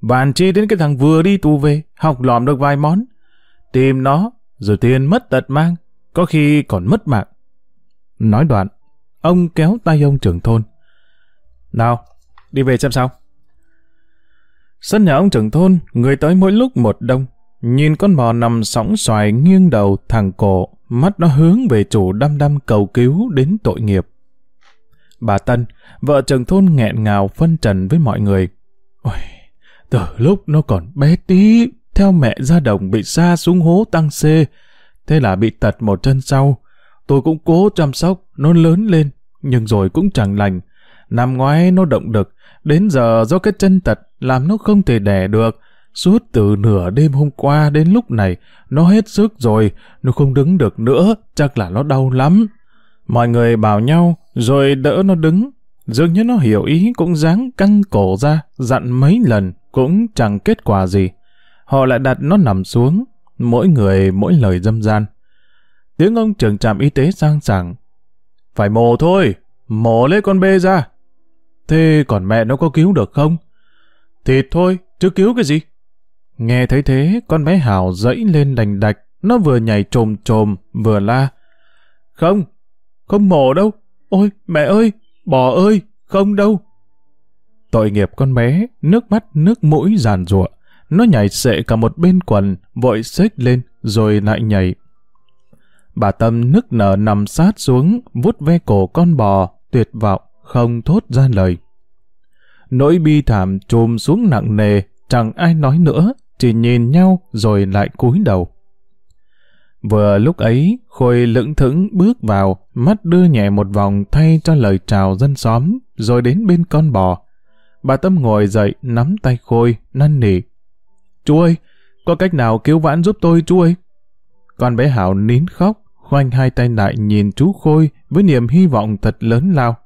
Bạn chi đến cái thằng vừa đi tù về, học lòm được vài món. Tìm nó, rồi tiền mất tật mang, có khi còn mất mạng. Nói đoạn, ông kéo tay ông trưởng thôn. Nào, đi về xem sao. Sân nhà ông trưởng thôn, người tới mỗi lúc một đông. Nhìn con bò nằm sóng xoài nghiêng đầu thằng cổ, mắt nó hướng về chủ đăm đăm cầu cứu đến tội nghiệp. Bà Tân, vợ chồng thôn nghẹn ngào phân trần với mọi người. Ôi, từ lúc nó còn bé tí, theo mẹ ra đồng bị xa xuống hố tăng xê, thế là bị tật một chân sau. Tôi cũng cố chăm sóc, nó lớn lên, nhưng rồi cũng chẳng lành. Năm ngoái nó động được, đến giờ do cái chân tật làm nó không thể đẻ được. Suốt từ nửa đêm hôm qua đến lúc này, nó hết sức rồi, nó không đứng được nữa, chắc là nó đau lắm. Mọi người bảo nhau, rồi đỡ nó đứng. Dường như nó hiểu ý cũng dáng căng cổ ra, dặn mấy lần, cũng chẳng kết quả gì. Họ lại đặt nó nằm xuống, mỗi người mỗi lời dâm gian. Tiếng ông trưởng trạm y tế sang sảng. Phải mổ thôi, mổ lấy con bê ra. Thế còn mẹ nó có cứu được không? Thịt thôi, chứ cứu cái gì? Nghe thấy thế, con bé Hảo dẫy lên đành đạch, nó vừa nhảy trồm trồm, vừa la. Không, không mổ đâu. Ôi, mẹ ơi, bò ơi, không đâu. Tội nghiệp con bé, nước mắt nước mũi giàn rụa. Nó nhảy sệ cả một bên quần, vội xếch lên, rồi lại nhảy. Bà Tâm nức nở nằm sát xuống, vút ve cổ con bò, tuyệt vọng, không thốt ra lời. Nỗi bi thảm trùm xuống nặng nề, chẳng ai nói nữa, chỉ nhìn nhau rồi lại cúi đầu. Vừa lúc ấy, Khôi lững thững bước vào, mắt đưa nhẹ một vòng thay cho lời chào dân xóm, rồi đến bên con bò. Bà Tâm ngồi dậy, nắm tay Khôi, năn nỉ. Chú ơi, có cách nào cứu vãn giúp tôi chú ơi? Con bé Hảo nín khóc, khoanh hai tay lại nhìn chú Khôi với niềm hy vọng thật lớn lao.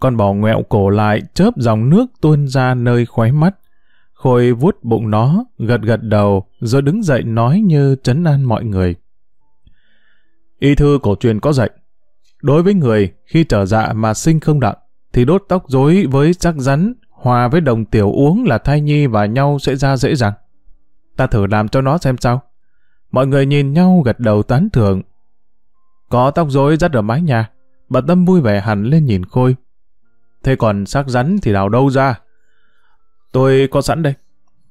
Con bò ngoẹo cổ lại, chớp dòng nước tuôn ra nơi khóe mắt. Khôi vuốt bụng nó, gật gật đầu, rồi đứng dậy nói như trấn an mọi người. Y thư cổ truyền có dạy, đối với người khi trở dạ mà sinh không đặng, thì đốt tóc rối với chắc rắn, hòa với đồng tiểu uống là thai nhi và nhau sẽ ra dễ dàng. Ta thử làm cho nó xem sao. Mọi người nhìn nhau gật đầu tán thưởng. Có tóc rối rất ở mái nhà, bà Tâm vui vẻ hẳn lên nhìn Khôi. Thế còn xác rắn thì đào đâu ra? Tôi có sẵn đây.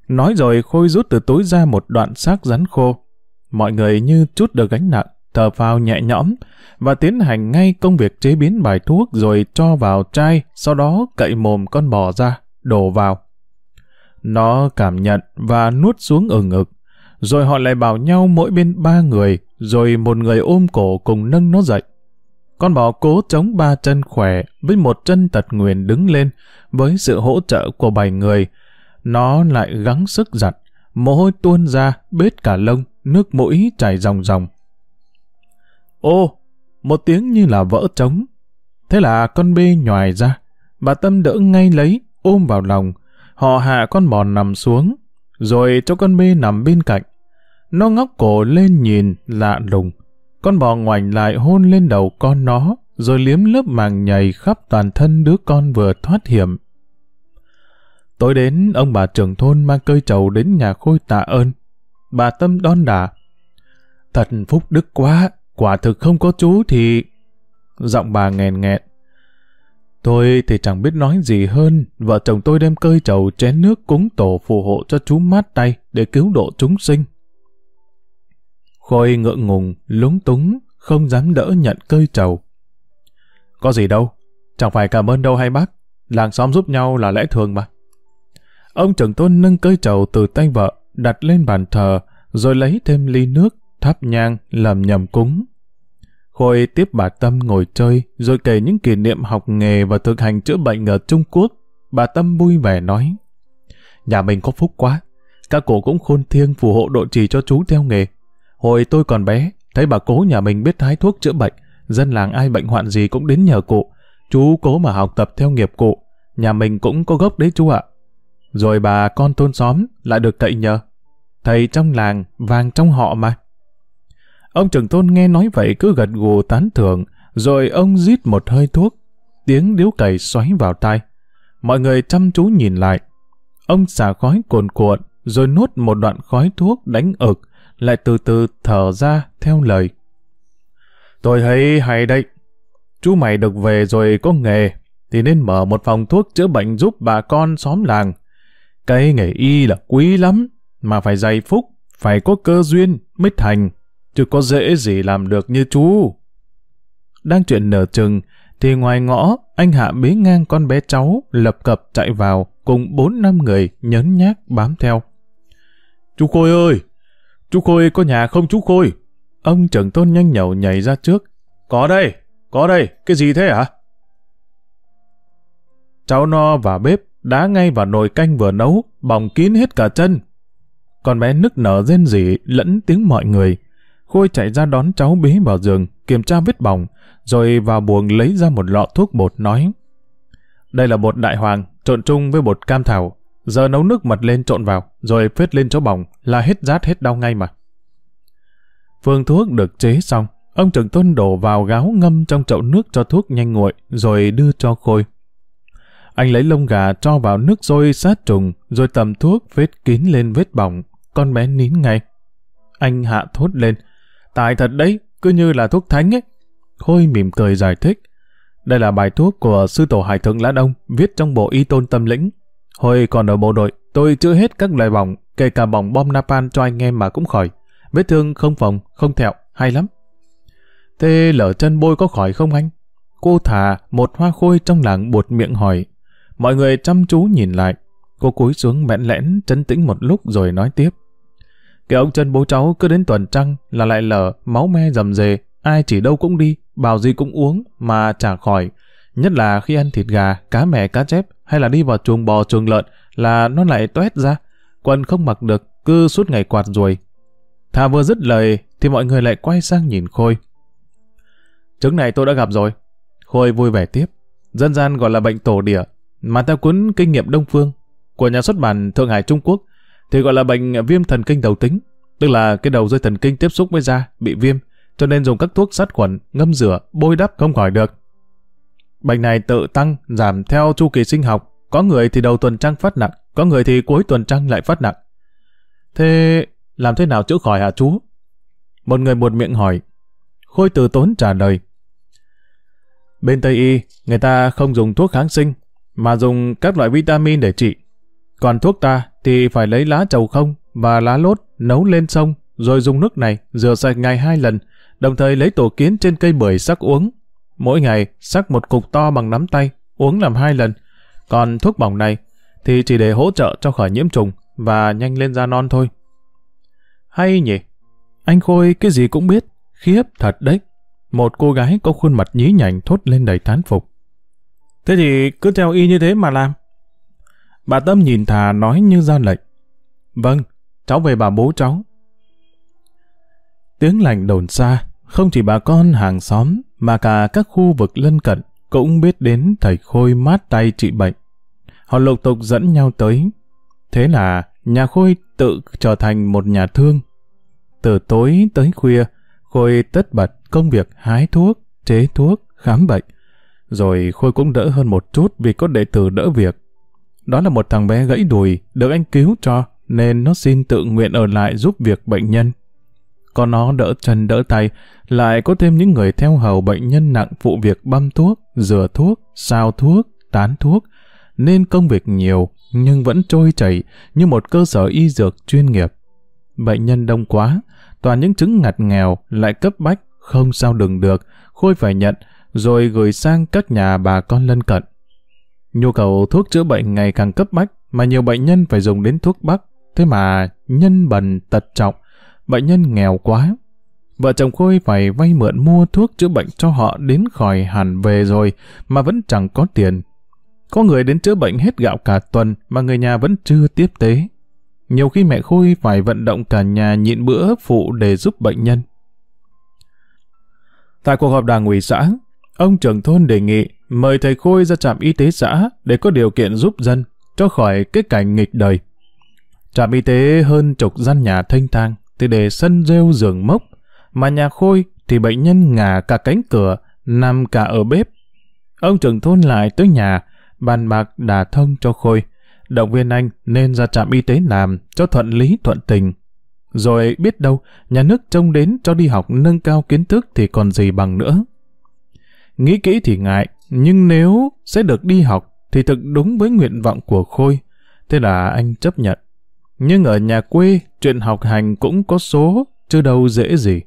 Nói rồi Khôi rút từ túi ra một đoạn xác rắn khô. Mọi người như chút được gánh nặng, thở phào nhẹ nhõm và tiến hành ngay công việc chế biến bài thuốc rồi cho vào chai, sau đó cậy mồm con bò ra, đổ vào. Nó cảm nhận và nuốt xuống ở ngực. Rồi họ lại bảo nhau mỗi bên ba người, rồi một người ôm cổ cùng nâng nó dậy. Con bò cố chống ba chân khỏe với một chân tật nguyền đứng lên với sự hỗ trợ của bảy người. Nó lại gắng sức giặt, mồ hôi tuôn ra, bết cả lông, nước mũi chảy ròng ròng. Ô, một tiếng như là vỡ trống. Thế là con bê nhòi ra. Bà Tâm đỡ ngay lấy, ôm vào lòng. Họ hạ con bò nằm xuống, rồi cho con bê nằm bên cạnh. Nó ngóc cổ lên nhìn lạ lùng. Con bò ngoảnh lại hôn lên đầu con nó, rồi liếm lớp màng nhầy khắp toàn thân đứa con vừa thoát hiểm. Tối đến, ông bà trưởng thôn mang cơi trầu đến nhà khôi tạ ơn. Bà Tâm đón đà. Thật phúc đức quá, quả thực không có chú thì... Giọng bà nghèn nghẹn. Tôi thì chẳng biết nói gì hơn, vợ chồng tôi đem cơi trầu chén nước cúng tổ phù hộ cho chú mát tay để cứu độ chúng sinh. Khôi ngượng ngùng, lúng túng, không dám đỡ nhận cơi trầu. Có gì đâu, chẳng phải cảm ơn đâu hay bác, làng xóm giúp nhau là lẽ thường mà. Ông trưởng tôn nâng cơi trầu từ tay vợ, đặt lên bàn thờ, rồi lấy thêm ly nước, thắp nhang, làm nhầm cúng. Khôi tiếp bà Tâm ngồi chơi, rồi kể những kỷ niệm học nghề và thực hành chữa bệnh ở Trung Quốc. Bà Tâm vui vẻ nói, Nhà mình có phúc quá, các cổ cũng khôn thiêng phù hộ độ trì cho chú theo nghề. Hồi tôi còn bé, thấy bà cố nhà mình biết hái thuốc chữa bệnh, dân làng ai bệnh hoạn gì cũng đến nhờ cụ. Chú cố mà học tập theo nghiệp cụ, nhà mình cũng có gốc đấy chú ạ. Rồi bà con thôn xóm lại được cậy nhờ. Thầy trong làng, vàng trong họ mà. Ông trưởng thôn nghe nói vậy cứ gật gù tán thưởng, rồi ông rít một hơi thuốc. Tiếng điếu cày xoáy vào tai. Mọi người chăm chú nhìn lại. Ông xả khói cuồn cuộn, rồi nuốt một đoạn khói thuốc đánh ực, lại từ từ thở ra theo lời. Tôi thấy hay đấy. Chú mày được về rồi có nghề, thì nên mở một phòng thuốc chữa bệnh giúp bà con xóm làng. Cái nghề y là quý lắm, mà phải dày phúc, phải có cơ duyên mới thành, chứ có dễ gì làm được như chú. Đang chuyện nở chừng, thì ngoài ngõ, anh Hạ bế ngang con bé cháu, lập cập chạy vào, cùng bốn năm người nhấn nhác bám theo. Chú Khôi ơi! Chú Khôi có nhà không chú Khôi? Ông trưởng tôn nhanh nhậu nhảy ra trước. Có đây! Có đây! Cái gì thế hả? Cháu no và bếp, đá ngay vào nồi canh vừa nấu, bỏng kín hết cả chân. Con bé nức nở rên rỉ lẫn tiếng mọi người. Khôi chạy ra đón cháu bế vào giường, kiểm tra vết bỏng, rồi vào buồng lấy ra một lọ thuốc bột nói. Đây là bột đại hoàng, trộn chung với bột cam thảo. Giờ nấu nước mật lên trộn vào, rồi phết lên chỗ bỏng là hết rát hết đau ngay mà. Phương thuốc được chế xong, ông trưởng Tuân đổ vào gáo ngâm trong chậu nước cho thuốc nhanh nguội, rồi đưa cho Khôi. Anh lấy lông gà cho vào nước sôi sát trùng, rồi tầm thuốc vết kín lên vết bỏng, con bé nín ngay. Anh hạ thốt lên, tại thật đấy, cứ như là thuốc thánh ấy. Khôi mỉm cười giải thích. Đây là bài thuốc của sư tổ Hải Thượng Lã Đông, viết trong bộ y tôn tâm lĩnh. Hồi còn ở bộ đội, tôi chưa hết các loại bỏng, kể cả bỏng bom napalm cho anh em mà cũng khỏi. Vết thương không phòng, không thẹo, hay lắm. Thế lở chân bôi có khỏi không anh? Cô thả một hoa khôi trong làng buột miệng hỏi. Mọi người chăm chú nhìn lại. Cô cúi xuống mẹn lẽn, chấn tĩnh một lúc rồi nói tiếp. Cái ông chân bố cháu cứ đến tuần trăng là lại lở, máu me rầm rề, ai chỉ đâu cũng đi, bảo gì cũng uống mà chả khỏi. Nhất là khi ăn thịt gà, cá mè, cá chép hay là đi vào chuồng bò, chuồng lợn là nó lại toét ra. Quần không mặc được, cứ suốt ngày quạt ruồi. Thà vừa dứt lời thì mọi người lại quay sang nhìn Khôi. Chứng này tôi đã gặp rồi. Khôi vui vẻ tiếp. Dân gian gọi là bệnh tổ địa mà theo cuốn kinh nghiệm Đông Phương của nhà xuất bản Thượng Hải Trung Quốc thì gọi là bệnh viêm thần kinh đầu tính, tức là cái đầu dây thần kinh tiếp xúc với da bị viêm, cho nên dùng các thuốc sát khuẩn, ngâm rửa, bôi đắp không khỏi được. Bệnh này tự tăng, giảm theo chu kỳ sinh học, có người thì đầu tuần trăng phát nặng, có người thì cuối tuần trăng lại phát nặng. Thế làm thế nào chữa khỏi hả chú? Một người buột miệng hỏi. Khôi từ tốn trả lời. Bên Tây Y, người ta không dùng thuốc kháng sinh, mà dùng các loại vitamin để trị. Còn thuốc ta thì phải lấy lá trầu không và lá lốt nấu lên sông, rồi dùng nước này rửa sạch ngày hai lần, đồng thời lấy tổ kiến trên cây bưởi sắc uống. Mỗi ngày sắc một cục to bằng nắm tay, uống làm hai lần. Còn thuốc bỏng này thì chỉ để hỗ trợ cho khỏi nhiễm trùng và nhanh lên da non thôi. Hay nhỉ? Anh Khôi cái gì cũng biết, khiếp thật đấy. Một cô gái có khuôn mặt nhí nhảnh thốt lên đầy tán phục. Thế thì cứ theo y như thế mà làm. Bà Tâm nhìn thà nói như ra lệnh. Vâng, cháu về bà bố cháu. Tiếng lành đồn xa, không chỉ bà con hàng xóm mà cả các khu vực lân cận cũng biết đến thầy Khôi mát tay trị bệnh. Họ lục tục dẫn nhau tới. Thế là nhà Khôi tự trở thành một nhà thương. Từ tối tới khuya, Khôi tất bật công việc hái thuốc, chế thuốc, khám bệnh. Rồi Khôi cũng đỡ hơn một chút vì có đệ tử đỡ việc. Đó là một thằng bé gãy đùi, được anh cứu cho, nên nó xin tự nguyện ở lại giúp việc bệnh nhân có nó đỡ chân đỡ tay, lại có thêm những người theo hầu bệnh nhân nặng phụ việc băm thuốc, rửa thuốc, sao thuốc, tán thuốc, nên công việc nhiều nhưng vẫn trôi chảy như một cơ sở y dược chuyên nghiệp. Bệnh nhân đông quá, toàn những chứng ngặt nghèo lại cấp bách, không sao đừng được, Khôi phải nhận, rồi gửi sang các nhà bà con lân cận. Nhu cầu thuốc chữa bệnh ngày càng cấp bách, mà nhiều bệnh nhân phải dùng đến thuốc bắc, thế mà nhân bần tật trọng, bệnh nhân nghèo quá. Vợ chồng Khôi phải vay mượn mua thuốc chữa bệnh cho họ đến khỏi hẳn về rồi mà vẫn chẳng có tiền. Có người đến chữa bệnh hết gạo cả tuần mà người nhà vẫn chưa tiếp tế. Nhiều khi mẹ Khôi phải vận động cả nhà nhịn bữa phụ để giúp bệnh nhân. Tại cuộc họp đảng ủy xã, ông trưởng thôn đề nghị mời thầy Khôi ra trạm y tế xã để có điều kiện giúp dân, cho khỏi cái cảnh nghịch đời. Trạm y tế hơn chục gian nhà thanh thang, thì để sân rêu giường mốc, mà nhà Khôi thì bệnh nhân ngả cả cánh cửa, nằm cả ở bếp. Ông trưởng thôn lại tới nhà, bàn bạc đà thông cho Khôi, động viên anh nên ra trạm y tế làm cho thuận lý thuận tình. Rồi biết đâu, nhà nước trông đến cho đi học nâng cao kiến thức thì còn gì bằng nữa. Nghĩ kỹ thì ngại, nhưng nếu sẽ được đi học thì thực đúng với nguyện vọng của Khôi. Thế là anh chấp nhận. Nhưng ở nhà quê, chuyện học hành cũng có số, chứ đâu dễ gì.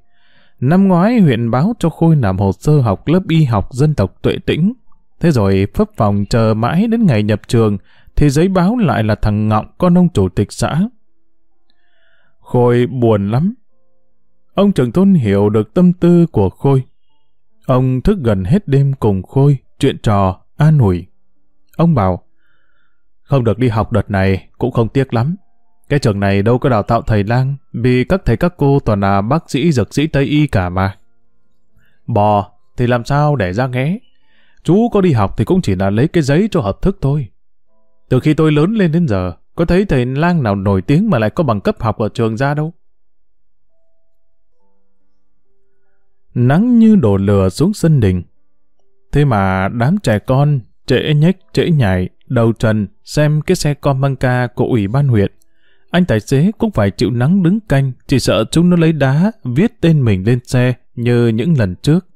Năm ngoái huyện báo cho Khôi làm hồ sơ học lớp y học dân tộc tuệ tĩnh. Thế rồi phấp phòng chờ mãi đến ngày nhập trường, thì giấy báo lại là thằng Ngọng con ông chủ tịch xã. Khôi buồn lắm. Ông trưởng thôn hiểu được tâm tư của Khôi. Ông thức gần hết đêm cùng Khôi, chuyện trò, an ủi. Ông bảo, không được đi học đợt này cũng không tiếc lắm. Cái trường này đâu có đào tạo thầy lang, vì các thầy các cô toàn là bác sĩ dược sĩ Tây Y cả mà. Bò thì làm sao để ra nghé. Chú có đi học thì cũng chỉ là lấy cái giấy cho hợp thức thôi. Từ khi tôi lớn lên đến giờ, có thấy thầy lang nào nổi tiếng mà lại có bằng cấp học ở trường ra đâu. Nắng như đổ lửa xuống sân đình. Thế mà đám trẻ con trễ nhách trễ nhảy đầu trần xem cái xe con băng ca của ủy ban huyện. Anh tài xế cũng phải chịu nắng đứng canh, chỉ sợ chúng nó lấy đá viết tên mình lên xe như những lần trước.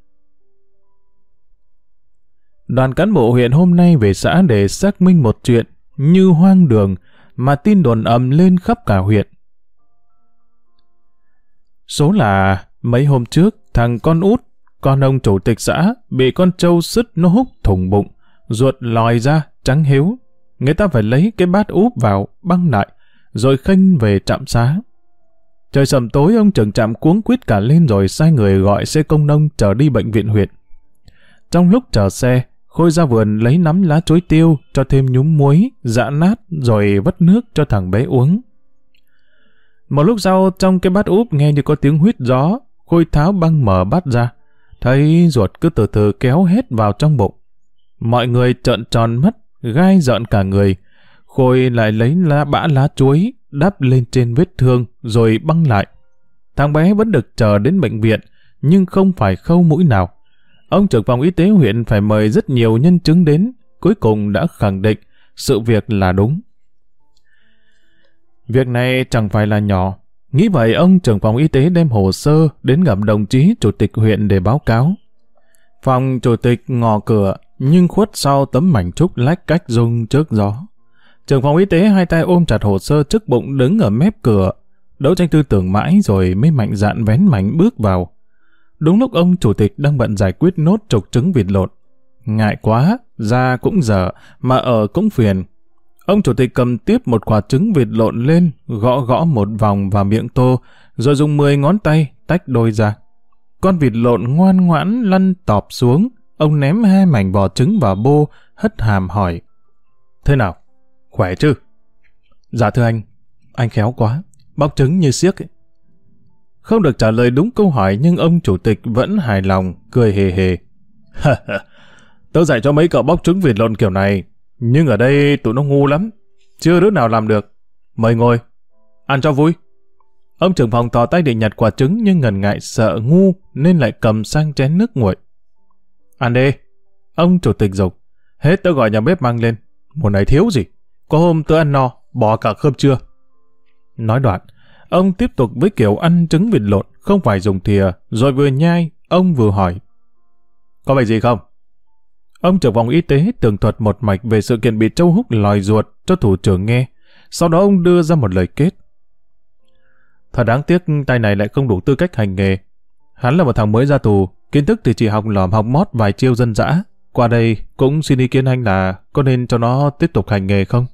Đoàn cán bộ huyện hôm nay về xã để xác minh một chuyện như hoang đường mà tin đồn ầm lên khắp cả huyện. Số là mấy hôm trước thằng con út, con ông chủ tịch xã bị con trâu sứt nó hút thủng bụng, ruột lòi ra, trắng hiếu. Người ta phải lấy cái bát úp vào, băng lại, rồi khênh về trạm xá. Trời sầm tối ông trưởng trạm cuống quýt cả lên rồi sai người gọi xe công nông chờ đi bệnh viện huyện. Trong lúc chờ xe, Khôi ra vườn lấy nắm lá chuối tiêu, cho thêm nhúm muối, dã nát, rồi vắt nước cho thằng bé uống. Một lúc sau, trong cái bát úp nghe như có tiếng huyết gió, Khôi tháo băng mở bát ra. Thấy ruột cứ từ từ kéo hết vào trong bụng. Mọi người trợn tròn mắt, gai giận cả người. Khôi lại lấy lá bã lá chuối, đắp lên trên vết thương, rồi băng lại. Thằng bé vẫn được chờ đến bệnh viện, nhưng không phải khâu mũi nào. Ông trưởng phòng y tế huyện phải mời rất nhiều nhân chứng đến, cuối cùng đã khẳng định sự việc là đúng. Việc này chẳng phải là nhỏ. Nghĩ vậy ông trưởng phòng y tế đem hồ sơ đến gặp đồng chí chủ tịch huyện để báo cáo. Phòng chủ tịch ngò cửa nhưng khuất sau tấm mảnh trúc lách cách rung trước gió. Trưởng phòng y tế hai tay ôm chặt hồ sơ trước bụng đứng ở mép cửa. Đấu tranh tư tưởng mãi rồi mới mạnh dạn vén mảnh bước vào. Đúng lúc ông chủ tịch đang bận giải quyết nốt trục trứng vịt lộn. Ngại quá, ra cũng dở, mà ở cũng phiền. Ông chủ tịch cầm tiếp một quả trứng vịt lộn lên, gõ gõ một vòng vào miệng tô, rồi dùng 10 ngón tay tách đôi ra. Con vịt lộn ngoan ngoãn lăn tọp xuống, ông ném hai mảnh bò trứng vào bô, hất hàm hỏi. Thế nào? Khỏe chứ? Dạ thưa anh, anh khéo quá, bóc trứng như siếc ấy. Không được trả lời đúng câu hỏi nhưng ông chủ tịch vẫn hài lòng, cười hề hề. Tớ dạy cho mấy cậu bóc trứng vịt lộn kiểu này, nhưng ở đây tụi nó ngu lắm, chưa đứa nào làm được. Mời ngồi, ăn cho vui. Ông trưởng phòng tỏ tay định nhặt quả trứng nhưng ngần ngại sợ ngu nên lại cầm sang chén nước nguội. Ăn đi. Ông chủ tịch dục. Hết tớ gọi nhà bếp mang lên. Mùa này thiếu gì? Có hôm tớ ăn no, bỏ cả cơm trưa. Nói đoạn, ông tiếp tục với kiểu ăn trứng vịt lộn, không phải dùng thìa, rồi vừa nhai, ông vừa hỏi. Có bệnh gì không? Ông trưởng phòng y tế tường thuật một mạch về sự kiện bị Châu Húc lòi ruột cho thủ trưởng nghe. Sau đó ông đưa ra một lời kết. Thật đáng tiếc tay này lại không đủ tư cách hành nghề. Hắn là một thằng mới ra tù, kiến thức thì chỉ học lòm học mót vài chiêu dân dã. Qua đây cũng xin ý kiến anh là có nên cho nó tiếp tục hành nghề không?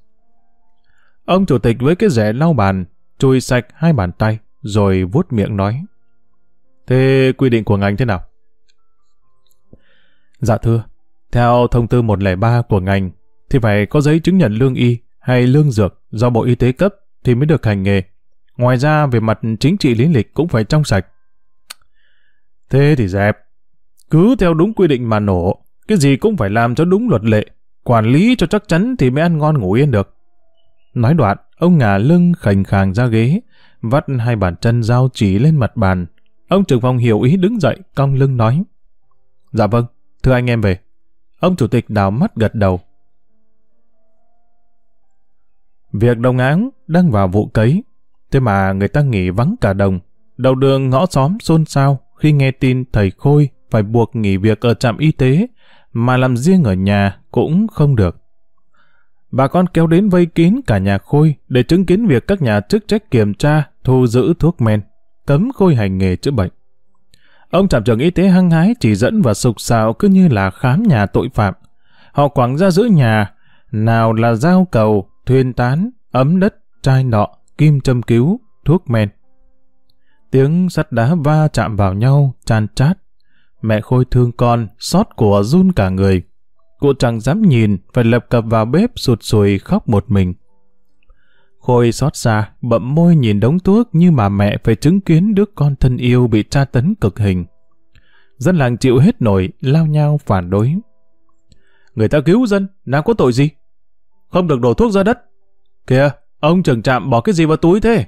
Ông chủ tịch với cái rẻ lau bàn, chùi sạch hai bàn tay, rồi vuốt miệng nói. Thế quy định của ngành thế nào? Dạ thưa, theo thông tư 103 của ngành, thì phải có giấy chứng nhận lương y hay lương dược do Bộ Y tế cấp thì mới được hành nghề. Ngoài ra về mặt chính trị lý lịch cũng phải trong sạch. Thế thì dẹp. Cứ theo đúng quy định mà nổ, cái gì cũng phải làm cho đúng luật lệ. Quản lý cho chắc chắn thì mới ăn ngon ngủ yên được. Nói đoạn, ông ngả lưng khành khàng ra ghế, vắt hai bàn chân dao chỉ lên mặt bàn. Ông trưởng phòng hiểu ý đứng dậy, cong lưng nói. Dạ vâng, thưa anh em về. Ông chủ tịch đào mắt gật đầu. Việc đồng áng đang vào vụ cấy, thế mà người ta nghỉ vắng cả đồng. Đầu đường ngõ xóm xôn xao khi nghe tin thầy Khôi phải buộc nghỉ việc ở trạm y tế, mà làm riêng ở nhà cũng không được. Bà con kéo đến vây kín cả nhà Khôi để chứng kiến việc các nhà chức trách kiểm tra, thu giữ thuốc men, cấm Khôi hành nghề chữa bệnh. Ông trạm trưởng y tế hăng hái chỉ dẫn và sục sạo cứ như là khám nhà tội phạm. Họ quẳng ra giữa nhà, nào là dao cầu, thuyền tán, ấm đất, chai nọ, kim châm cứu, thuốc men. Tiếng sắt đá va chạm vào nhau, chan chát. Mẹ Khôi thương con, xót của run cả người cô chẳng dám nhìn, phải lập cập vào bếp sụt sùi khóc một mình. Khôi xót xa, bậm môi nhìn đống thuốc như mà mẹ phải chứng kiến đứa con thân yêu bị tra tấn cực hình. Dân làng chịu hết nổi, lao nhau phản đối. Người ta cứu dân, nào có tội gì? Không được đổ thuốc ra đất. Kìa, ông trưởng trạm bỏ cái gì vào túi thế?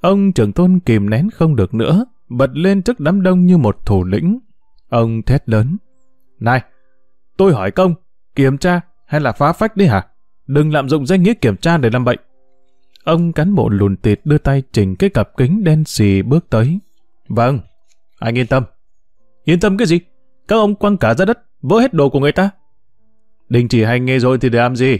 Ông trưởng tôn kìm nén không được nữa, bật lên trước đám đông như một thủ lĩnh. Ông thét lớn. Này, tôi hỏi công, kiểm tra hay là phá phách đi hả? Đừng lạm dụng danh nghĩa kiểm tra để làm bệnh. Ông cán bộ lùn tịt đưa tay chỉnh cái cặp kính đen xì bước tới. Vâng, anh yên tâm. Yên tâm cái gì? Các ông quăng cả ra đất, vỡ hết đồ của người ta. Đình chỉ hành nghề rồi thì để làm gì?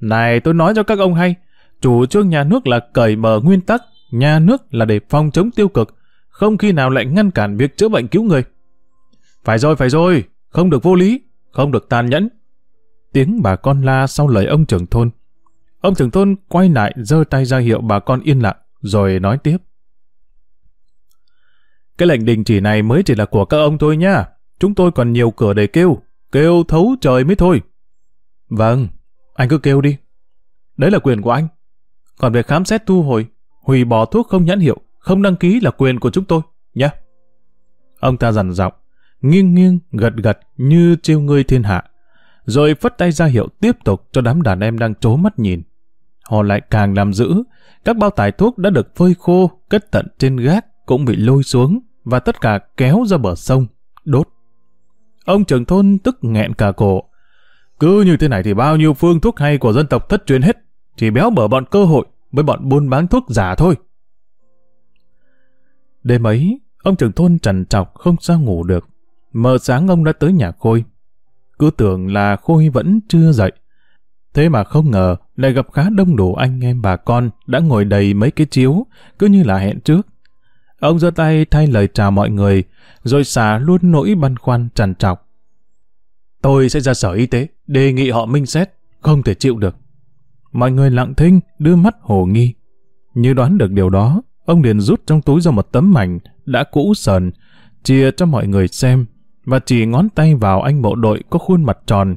Này tôi nói cho các ông hay, chủ trương nhà nước là cởi mở nguyên tắc, nhà nước là để phòng chống tiêu cực, không khi nào lại ngăn cản việc chữa bệnh cứu người. Phải rồi, phải rồi, không được vô lý, không được tàn nhẫn. Tiếng bà con la sau lời ông trưởng thôn. Ông trưởng thôn quay lại giơ tay ra hiệu bà con yên lặng, rồi nói tiếp. Cái lệnh đình chỉ này mới chỉ là của các ông thôi nha. Chúng tôi còn nhiều cửa để kêu. Kêu thấu trời mới thôi. Vâng, anh cứ kêu đi. Đấy là quyền của anh. Còn việc khám xét thu hồi, hủy bỏ thuốc không nhãn hiệu, không đăng ký là quyền của chúng tôi, nhé. Ông ta dằn giọng, nghiêng nghiêng, gật gật như trêu ngươi thiên hạ. Rồi phất tay ra hiệu tiếp tục cho đám đàn em đang trố mắt nhìn. Họ lại càng làm dữ, các bao tải thuốc đã được phơi khô, cất tận trên gác cũng bị lôi xuống và tất cả kéo ra bờ sông, đốt. Ông trưởng thôn tức nghẹn cả cổ. Cứ như thế này thì bao nhiêu phương thuốc hay của dân tộc thất truyền hết, chỉ béo bở bọn cơ hội với bọn buôn bán thuốc giả thôi. Đêm ấy, ông trưởng thôn trần trọc không sao ngủ được. Mờ sáng ông đã tới nhà Khôi. Cứ tưởng là Khôi vẫn chưa dậy. Thế mà không ngờ lại gặp khá đông đủ anh em bà con đã ngồi đầy mấy cái chiếu, cứ như là hẹn trước. Ông giơ tay thay lời chào mọi người, rồi xả luôn nỗi băn khoăn trằn trọc. Tôi sẽ ra sở y tế, đề nghị họ minh xét, không thể chịu được. Mọi người lặng thinh, đưa mắt hồ nghi. Như đoán được điều đó, ông liền rút trong túi ra một tấm mảnh đã cũ sờn, chia cho mọi người xem, và chỉ ngón tay vào anh bộ đội có khuôn mặt tròn.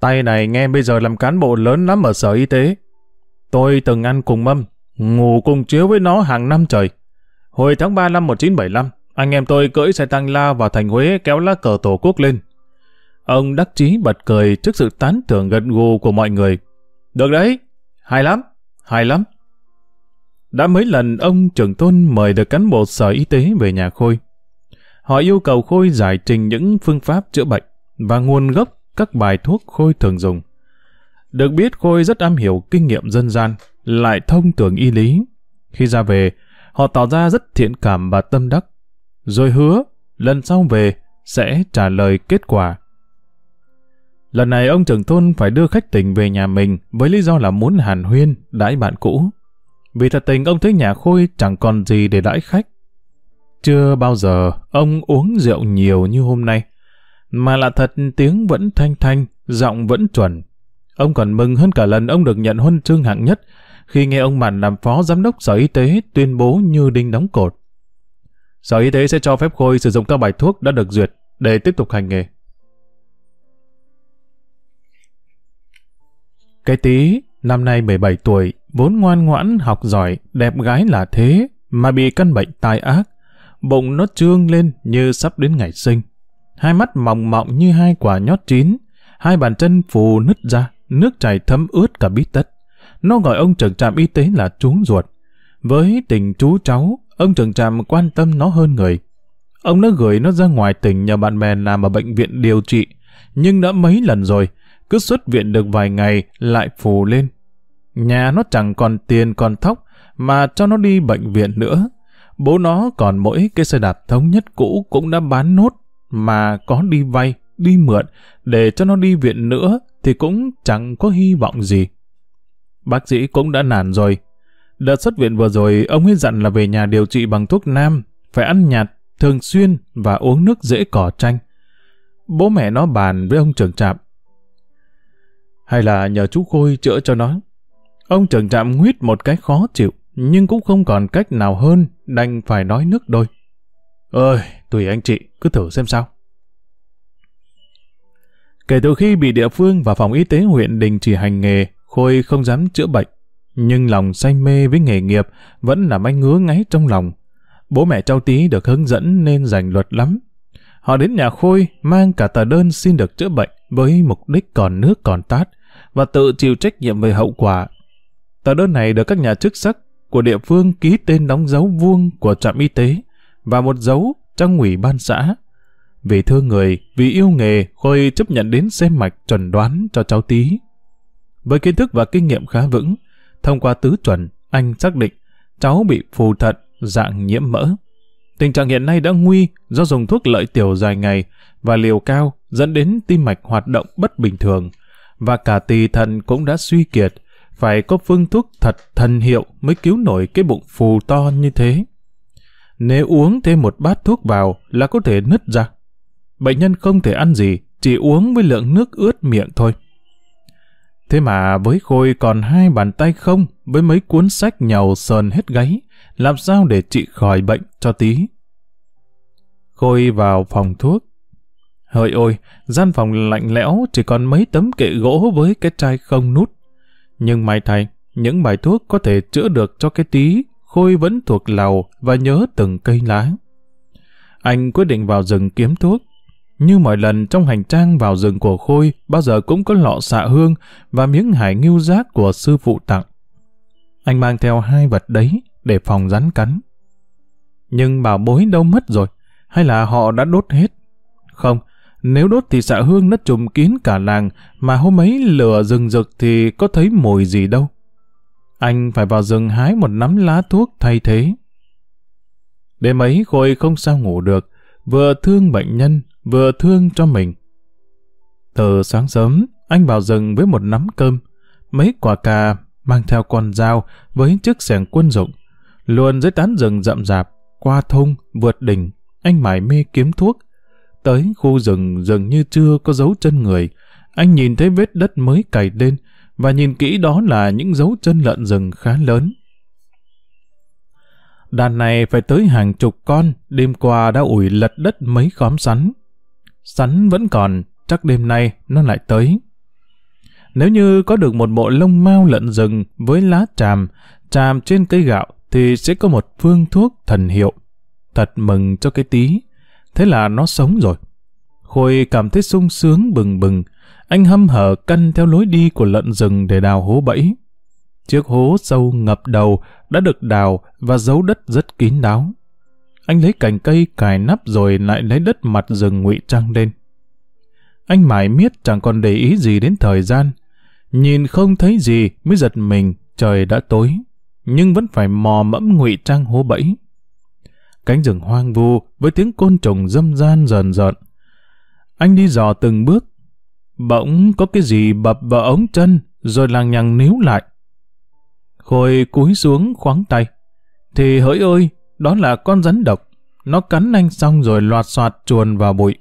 Tay này nghe bây giờ làm cán bộ lớn lắm ở sở y tế. Tôi từng ăn cùng mâm, ngủ cùng chiếu với nó hàng năm trời. Hồi tháng 3 năm 1975, anh em tôi cưỡi xe tăng la vào thành Huế kéo lá cờ tổ quốc lên. Ông đắc chí bật cười trước sự tán thưởng gật gù của mọi người. Được đấy, hay lắm, hay lắm. Đã mấy lần ông trưởng tôn mời được cán bộ sở y tế về nhà Khôi. Họ yêu cầu Khôi giải trình những phương pháp chữa bệnh và nguồn gốc các bài thuốc Khôi thường dùng. Được biết Khôi rất am hiểu kinh nghiệm dân gian, lại thông tưởng y lý. Khi ra về, họ tỏ ra rất thiện cảm và tâm đắc, rồi hứa lần sau về sẽ trả lời kết quả. Lần này ông trưởng thôn phải đưa khách tình về nhà mình với lý do là muốn hàn huyên, đãi bạn cũ. Vì thật tình ông thấy nhà Khôi chẳng còn gì để đãi khách. Chưa bao giờ ông uống rượu nhiều như hôm nay, mà là thật tiếng vẫn thanh thanh, giọng vẫn chuẩn. Ông còn mừng hơn cả lần ông được nhận huân chương hạng nhất khi nghe ông Màn làm phó giám đốc Sở Y tế tuyên bố như đinh đóng cột. Sở Y tế sẽ cho phép Khôi sử dụng các bài thuốc đã được duyệt để tiếp tục hành nghề. Cái tí, năm nay 17 tuổi, vốn ngoan ngoãn, học giỏi, đẹp gái là thế, mà bị căn bệnh tai ác. Bụng nó trương lên như sắp đến ngày sinh. Hai mắt mỏng mọng như hai quả nhót chín, hai bàn chân phù nứt ra, nước chảy thấm ướt cả bít tất. Nó gọi ông trưởng trạm y tế là chú ruột. Với tình chú cháu, ông trưởng trạm quan tâm nó hơn người. Ông đã gửi nó ra ngoài tỉnh nhờ bạn bè làm ở bệnh viện điều trị, nhưng đã mấy lần rồi, cứ xuất viện được vài ngày lại phù lên. Nhà nó chẳng còn tiền còn thóc mà cho nó đi bệnh viện nữa. Bố nó còn mỗi cái xe đạp thống nhất cũ cũng đã bán nốt mà có đi vay, đi mượn để cho nó đi viện nữa thì cũng chẳng có hy vọng gì. Bác sĩ cũng đã nản rồi. Đợt xuất viện vừa rồi, ông ấy dặn là về nhà điều trị bằng thuốc nam, phải ăn nhạt, thường xuyên và uống nước dễ cỏ chanh. Bố mẹ nó bàn với ông trưởng trạm. Hay là nhờ chú Khôi chữa cho nó. Ông trưởng trạm nguyết một cái khó chịu, nhưng cũng không còn cách nào hơn, đành phải nói nước đôi. Ơi, tùy anh chị, cứ thử xem sao. Kể từ khi bị địa phương và phòng y tế huyện đình chỉ hành nghề, Khôi không dám chữa bệnh, nhưng lòng say mê với nghề nghiệp vẫn làm anh ngứa ngáy trong lòng. Bố mẹ cháu tí được hướng dẫn nên giành luật lắm. Họ đến nhà Khôi mang cả tờ đơn xin được chữa bệnh với mục đích còn nước còn tát và tự chịu trách nhiệm về hậu quả. Tờ đơn này được các nhà chức sắc của địa phương ký tên đóng dấu vuông của trạm y tế và một dấu trong ủy ban xã. Vì thương người, vì yêu nghề, Khôi chấp nhận đến xem mạch chuẩn đoán cho cháu tí. Với kiến thức và kinh nghiệm khá vững, thông qua tứ chuẩn, anh xác định cháu bị phù thận, dạng nhiễm mỡ. Tình trạng hiện nay đã nguy do dùng thuốc lợi tiểu dài ngày và liều cao dẫn đến tim mạch hoạt động bất bình thường và cả tỳ thận cũng đã suy kiệt, phải có phương thuốc thật thần hiệu mới cứu nổi cái bụng phù to như thế. Nếu uống thêm một bát thuốc vào là có thể nứt ra. Bệnh nhân không thể ăn gì, chỉ uống với lượng nước ướt miệng thôi. Thế mà với Khôi còn hai bàn tay không với mấy cuốn sách nhàu sờn hết gáy, làm sao để trị khỏi bệnh cho tí. Khôi vào phòng thuốc. Hỡi ôi, gian phòng lạnh lẽo chỉ còn mấy tấm kệ gỗ với cái chai không nút. Nhưng may thay, những bài thuốc có thể chữa được cho cái tí, Khôi vẫn thuộc lầu và nhớ từng cây lá. Anh quyết định vào rừng kiếm thuốc, như mọi lần trong hành trang vào rừng của Khôi, bao giờ cũng có lọ xạ hương và miếng hải ngưu giác của sư phụ tặng. Anh mang theo hai vật đấy để phòng rắn cắn. Nhưng bảo bối đâu mất rồi, hay là họ đã đốt hết? Không, nếu đốt thì xạ hương nó trùm kín cả làng, mà hôm ấy lửa rừng rực thì có thấy mùi gì đâu. Anh phải vào rừng hái một nắm lá thuốc thay thế. Đêm ấy Khôi không sao ngủ được, vừa thương bệnh nhân, vừa thương cho mình. Từ sáng sớm, anh vào rừng với một nắm cơm, mấy quả cà mang theo con dao với chiếc xẻng quân dụng, luôn dưới tán rừng rậm rạp, qua thung, vượt đỉnh, anh mải mê kiếm thuốc. Tới khu rừng dường như chưa có dấu chân người, anh nhìn thấy vết đất mới cày lên, và nhìn kỹ đó là những dấu chân lợn rừng khá lớn. Đàn này phải tới hàng chục con, đêm qua đã ủi lật đất mấy khóm sắn, Sắn vẫn còn, chắc đêm nay nó lại tới. Nếu như có được một bộ lông mao lợn rừng với lá tràm, tràm trên cây gạo thì sẽ có một phương thuốc thần hiệu. Thật mừng cho cái tí. Thế là nó sống rồi. Khôi cảm thấy sung sướng bừng bừng. Anh hâm hở căn theo lối đi của lợn rừng để đào hố bẫy. Chiếc hố sâu ngập đầu đã được đào và giấu đất rất kín đáo. Anh lấy cành cây cài nắp rồi lại lấy đất mặt rừng ngụy trang lên. Anh mải miết chẳng còn để ý gì đến thời gian. Nhìn không thấy gì mới giật mình, trời đã tối. Nhưng vẫn phải mò mẫm ngụy trang hố bẫy. Cánh rừng hoang vu với tiếng côn trùng dâm gian rờn rợn. Anh đi dò từng bước. Bỗng có cái gì bập vào ống chân rồi lằng nhằng níu lại. Khôi cúi xuống khoáng tay. Thì hỡi ơi, đó là con rắn độc. Nó cắn anh xong rồi loạt soạt chuồn vào bụi.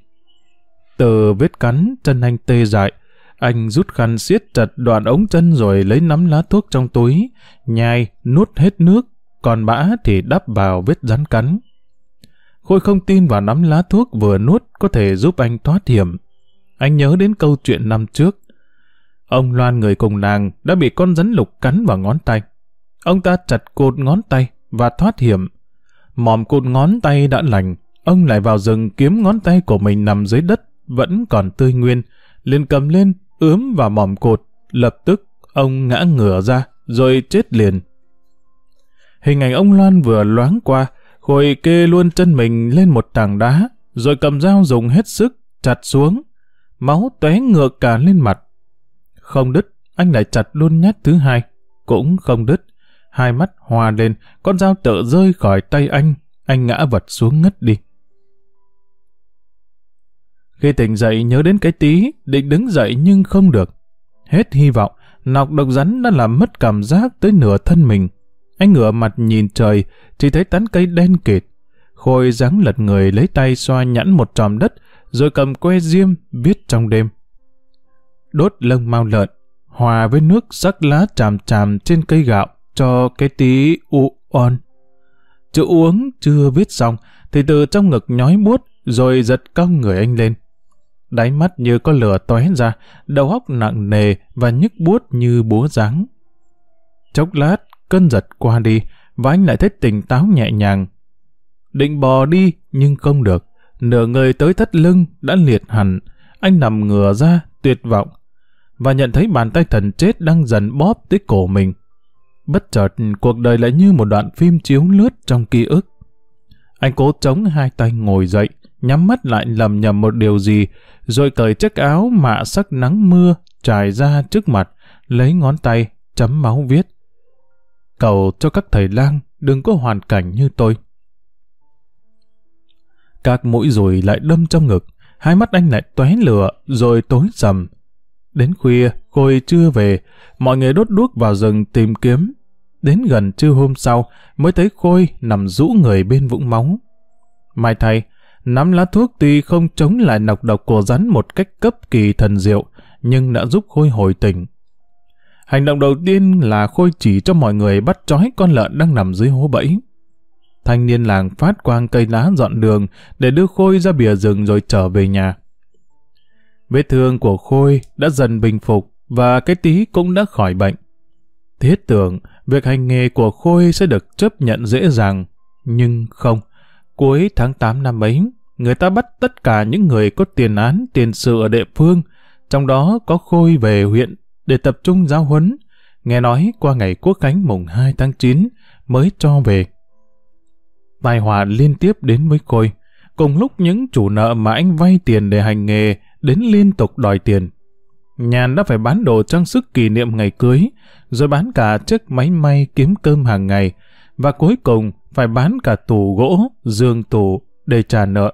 Từ vết cắn, chân anh tê dại. Anh rút khăn siết chặt đoạn ống chân rồi lấy nắm lá thuốc trong túi, nhai, nuốt hết nước, còn bã thì đắp vào vết rắn cắn. Khôi không tin vào nắm lá thuốc vừa nuốt có thể giúp anh thoát hiểm. Anh nhớ đến câu chuyện năm trước. Ông Loan người cùng nàng đã bị con rắn lục cắn vào ngón tay. Ông ta chặt cột ngón tay và thoát hiểm. Mòm cột ngón tay đã lành, ông lại vào rừng kiếm ngón tay của mình nằm dưới đất, vẫn còn tươi nguyên, liền cầm lên, ướm vào mòm cột. Lập tức, ông ngã ngửa ra, rồi chết liền. Hình ảnh ông Loan vừa loáng qua, Khôi kê luôn chân mình lên một tảng đá, rồi cầm dao dùng hết sức, chặt xuống. Máu tóe ngược cả lên mặt. Không đứt, anh lại chặt luôn nhát thứ hai. Cũng không đứt. Hai mắt hòa lên, con dao tự rơi khỏi tay anh. Anh ngã vật xuống ngất đi. Khi tỉnh dậy nhớ đến cái tí, định đứng dậy nhưng không được. Hết hy vọng, nọc độc rắn đã làm mất cảm giác tới nửa thân mình. Anh ngửa mặt nhìn trời, chỉ thấy tán cây đen kịt. Khôi dáng lật người lấy tay xoa nhẵn một tròm đất, rồi cầm que diêm viết trong đêm. Đốt lông mau lợn, hòa với nước sắc lá chàm chàm trên cây gạo cho cái tí u on. Chữ uống chưa viết xong, thì từ trong ngực nhói buốt rồi giật cong người anh lên. Đáy mắt như có lửa tóe ra, đầu óc nặng nề và nhức buốt như búa giáng. Chốc lát, cơn giật qua đi, và anh lại thấy tỉnh táo nhẹ nhàng. Định bò đi, nhưng không được. Nửa người tới thắt lưng, đã liệt hẳn. Anh nằm ngửa ra, tuyệt vọng. Và nhận thấy bàn tay thần chết đang dần bóp tới cổ mình. Bất chợt, cuộc đời lại như một đoạn phim chiếu lướt trong ký ức. Anh cố chống hai tay ngồi dậy, nhắm mắt lại lầm nhầm một điều gì, rồi cởi chiếc áo mạ sắc nắng mưa trải ra trước mặt, lấy ngón tay, chấm máu viết cầu cho các thầy lang đừng có hoàn cảnh như tôi. Các mũi rồi lại đâm trong ngực, hai mắt anh lại tóe lửa rồi tối sầm. Đến khuya, Khôi chưa về, mọi người đốt đuốc vào rừng tìm kiếm. Đến gần trưa hôm sau, mới thấy Khôi nằm rũ người bên vũng máu. Mai thay, nắm lá thuốc tuy không chống lại nọc độc của rắn một cách cấp kỳ thần diệu, nhưng đã giúp Khôi hồi tỉnh. Hành động đầu tiên là Khôi chỉ cho mọi người bắt trói con lợn đang nằm dưới hố bẫy. Thanh niên làng phát quang cây lá dọn đường để đưa Khôi ra bìa rừng rồi trở về nhà. Vết thương của Khôi đã dần bình phục và cái tí cũng đã khỏi bệnh. Thiết tưởng việc hành nghề của Khôi sẽ được chấp nhận dễ dàng, nhưng không. Cuối tháng 8 năm ấy, người ta bắt tất cả những người có tiền án tiền sự ở địa phương, trong đó có Khôi về huyện để tập trung giáo huấn, nghe nói qua ngày quốc khánh mùng 2 tháng 9 mới cho về. Tai họa liên tiếp đến với Khôi, cùng lúc những chủ nợ mà anh vay tiền để hành nghề đến liên tục đòi tiền. Nhàn đã phải bán đồ trang sức kỷ niệm ngày cưới, rồi bán cả chiếc máy may kiếm cơm hàng ngày, và cuối cùng phải bán cả tủ gỗ, giường tủ để trả nợ.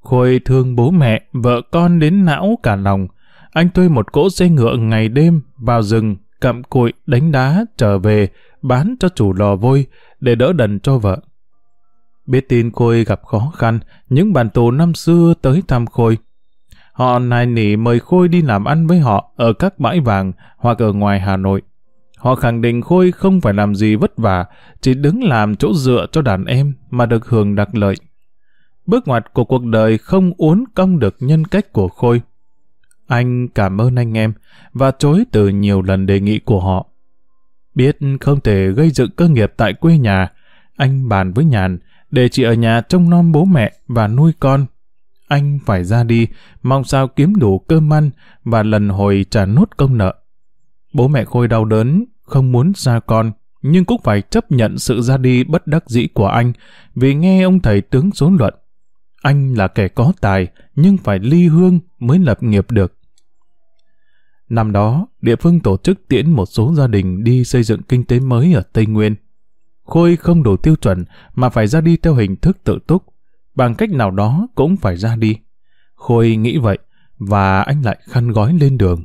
Khôi thương bố mẹ, vợ con đến não cả lòng, anh thuê một cỗ xe ngựa ngày đêm vào rừng, cặm cụi, đánh đá, trở về, bán cho chủ lò vôi để đỡ đần cho vợ. Biết tin Khôi gặp khó khăn, những bạn tù năm xưa tới thăm Khôi. Họ nài nỉ mời Khôi đi làm ăn với họ ở các bãi vàng hoặc ở ngoài Hà Nội. Họ khẳng định Khôi không phải làm gì vất vả, chỉ đứng làm chỗ dựa cho đàn em mà được hưởng đặc lợi. Bước ngoặt của cuộc đời không uốn cong được nhân cách của Khôi. Anh cảm ơn anh em và chối từ nhiều lần đề nghị của họ. Biết không thể gây dựng cơ nghiệp tại quê nhà, anh bàn với Nhàn để chị ở nhà trông nom bố mẹ và nuôi con. anh phải ra đi, mong sao kiếm đủ cơm ăn và lần hồi trả nốt công nợ. Bố mẹ Khôi đau đớn, không muốn ra con, nhưng cũng phải chấp nhận sự ra đi bất đắc dĩ của anh vì nghe ông thầy tướng số luận. Anh là kẻ có tài, nhưng phải ly hương mới lập nghiệp được. Năm đó, địa phương tổ chức tiễn một số gia đình đi xây dựng kinh tế mới ở Tây Nguyên. Khôi không đủ tiêu chuẩn mà phải ra đi theo hình thức tự túc, bằng cách nào đó cũng phải ra đi. Khôi nghĩ vậy, và anh lại khăn gói lên đường.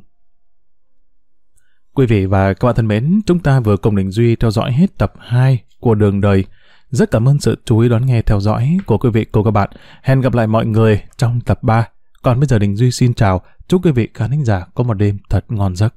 Quý vị và các bạn thân mến, chúng ta vừa cùng Đình Duy theo dõi hết tập 2 của Đường Đời. Rất cảm ơn sự chú ý đón nghe theo dõi của quý vị cô các bạn. Hẹn gặp lại mọi người trong tập 3. Còn bây giờ Đình Duy xin chào, chúc quý vị khán thính giả có một đêm thật ngon giấc.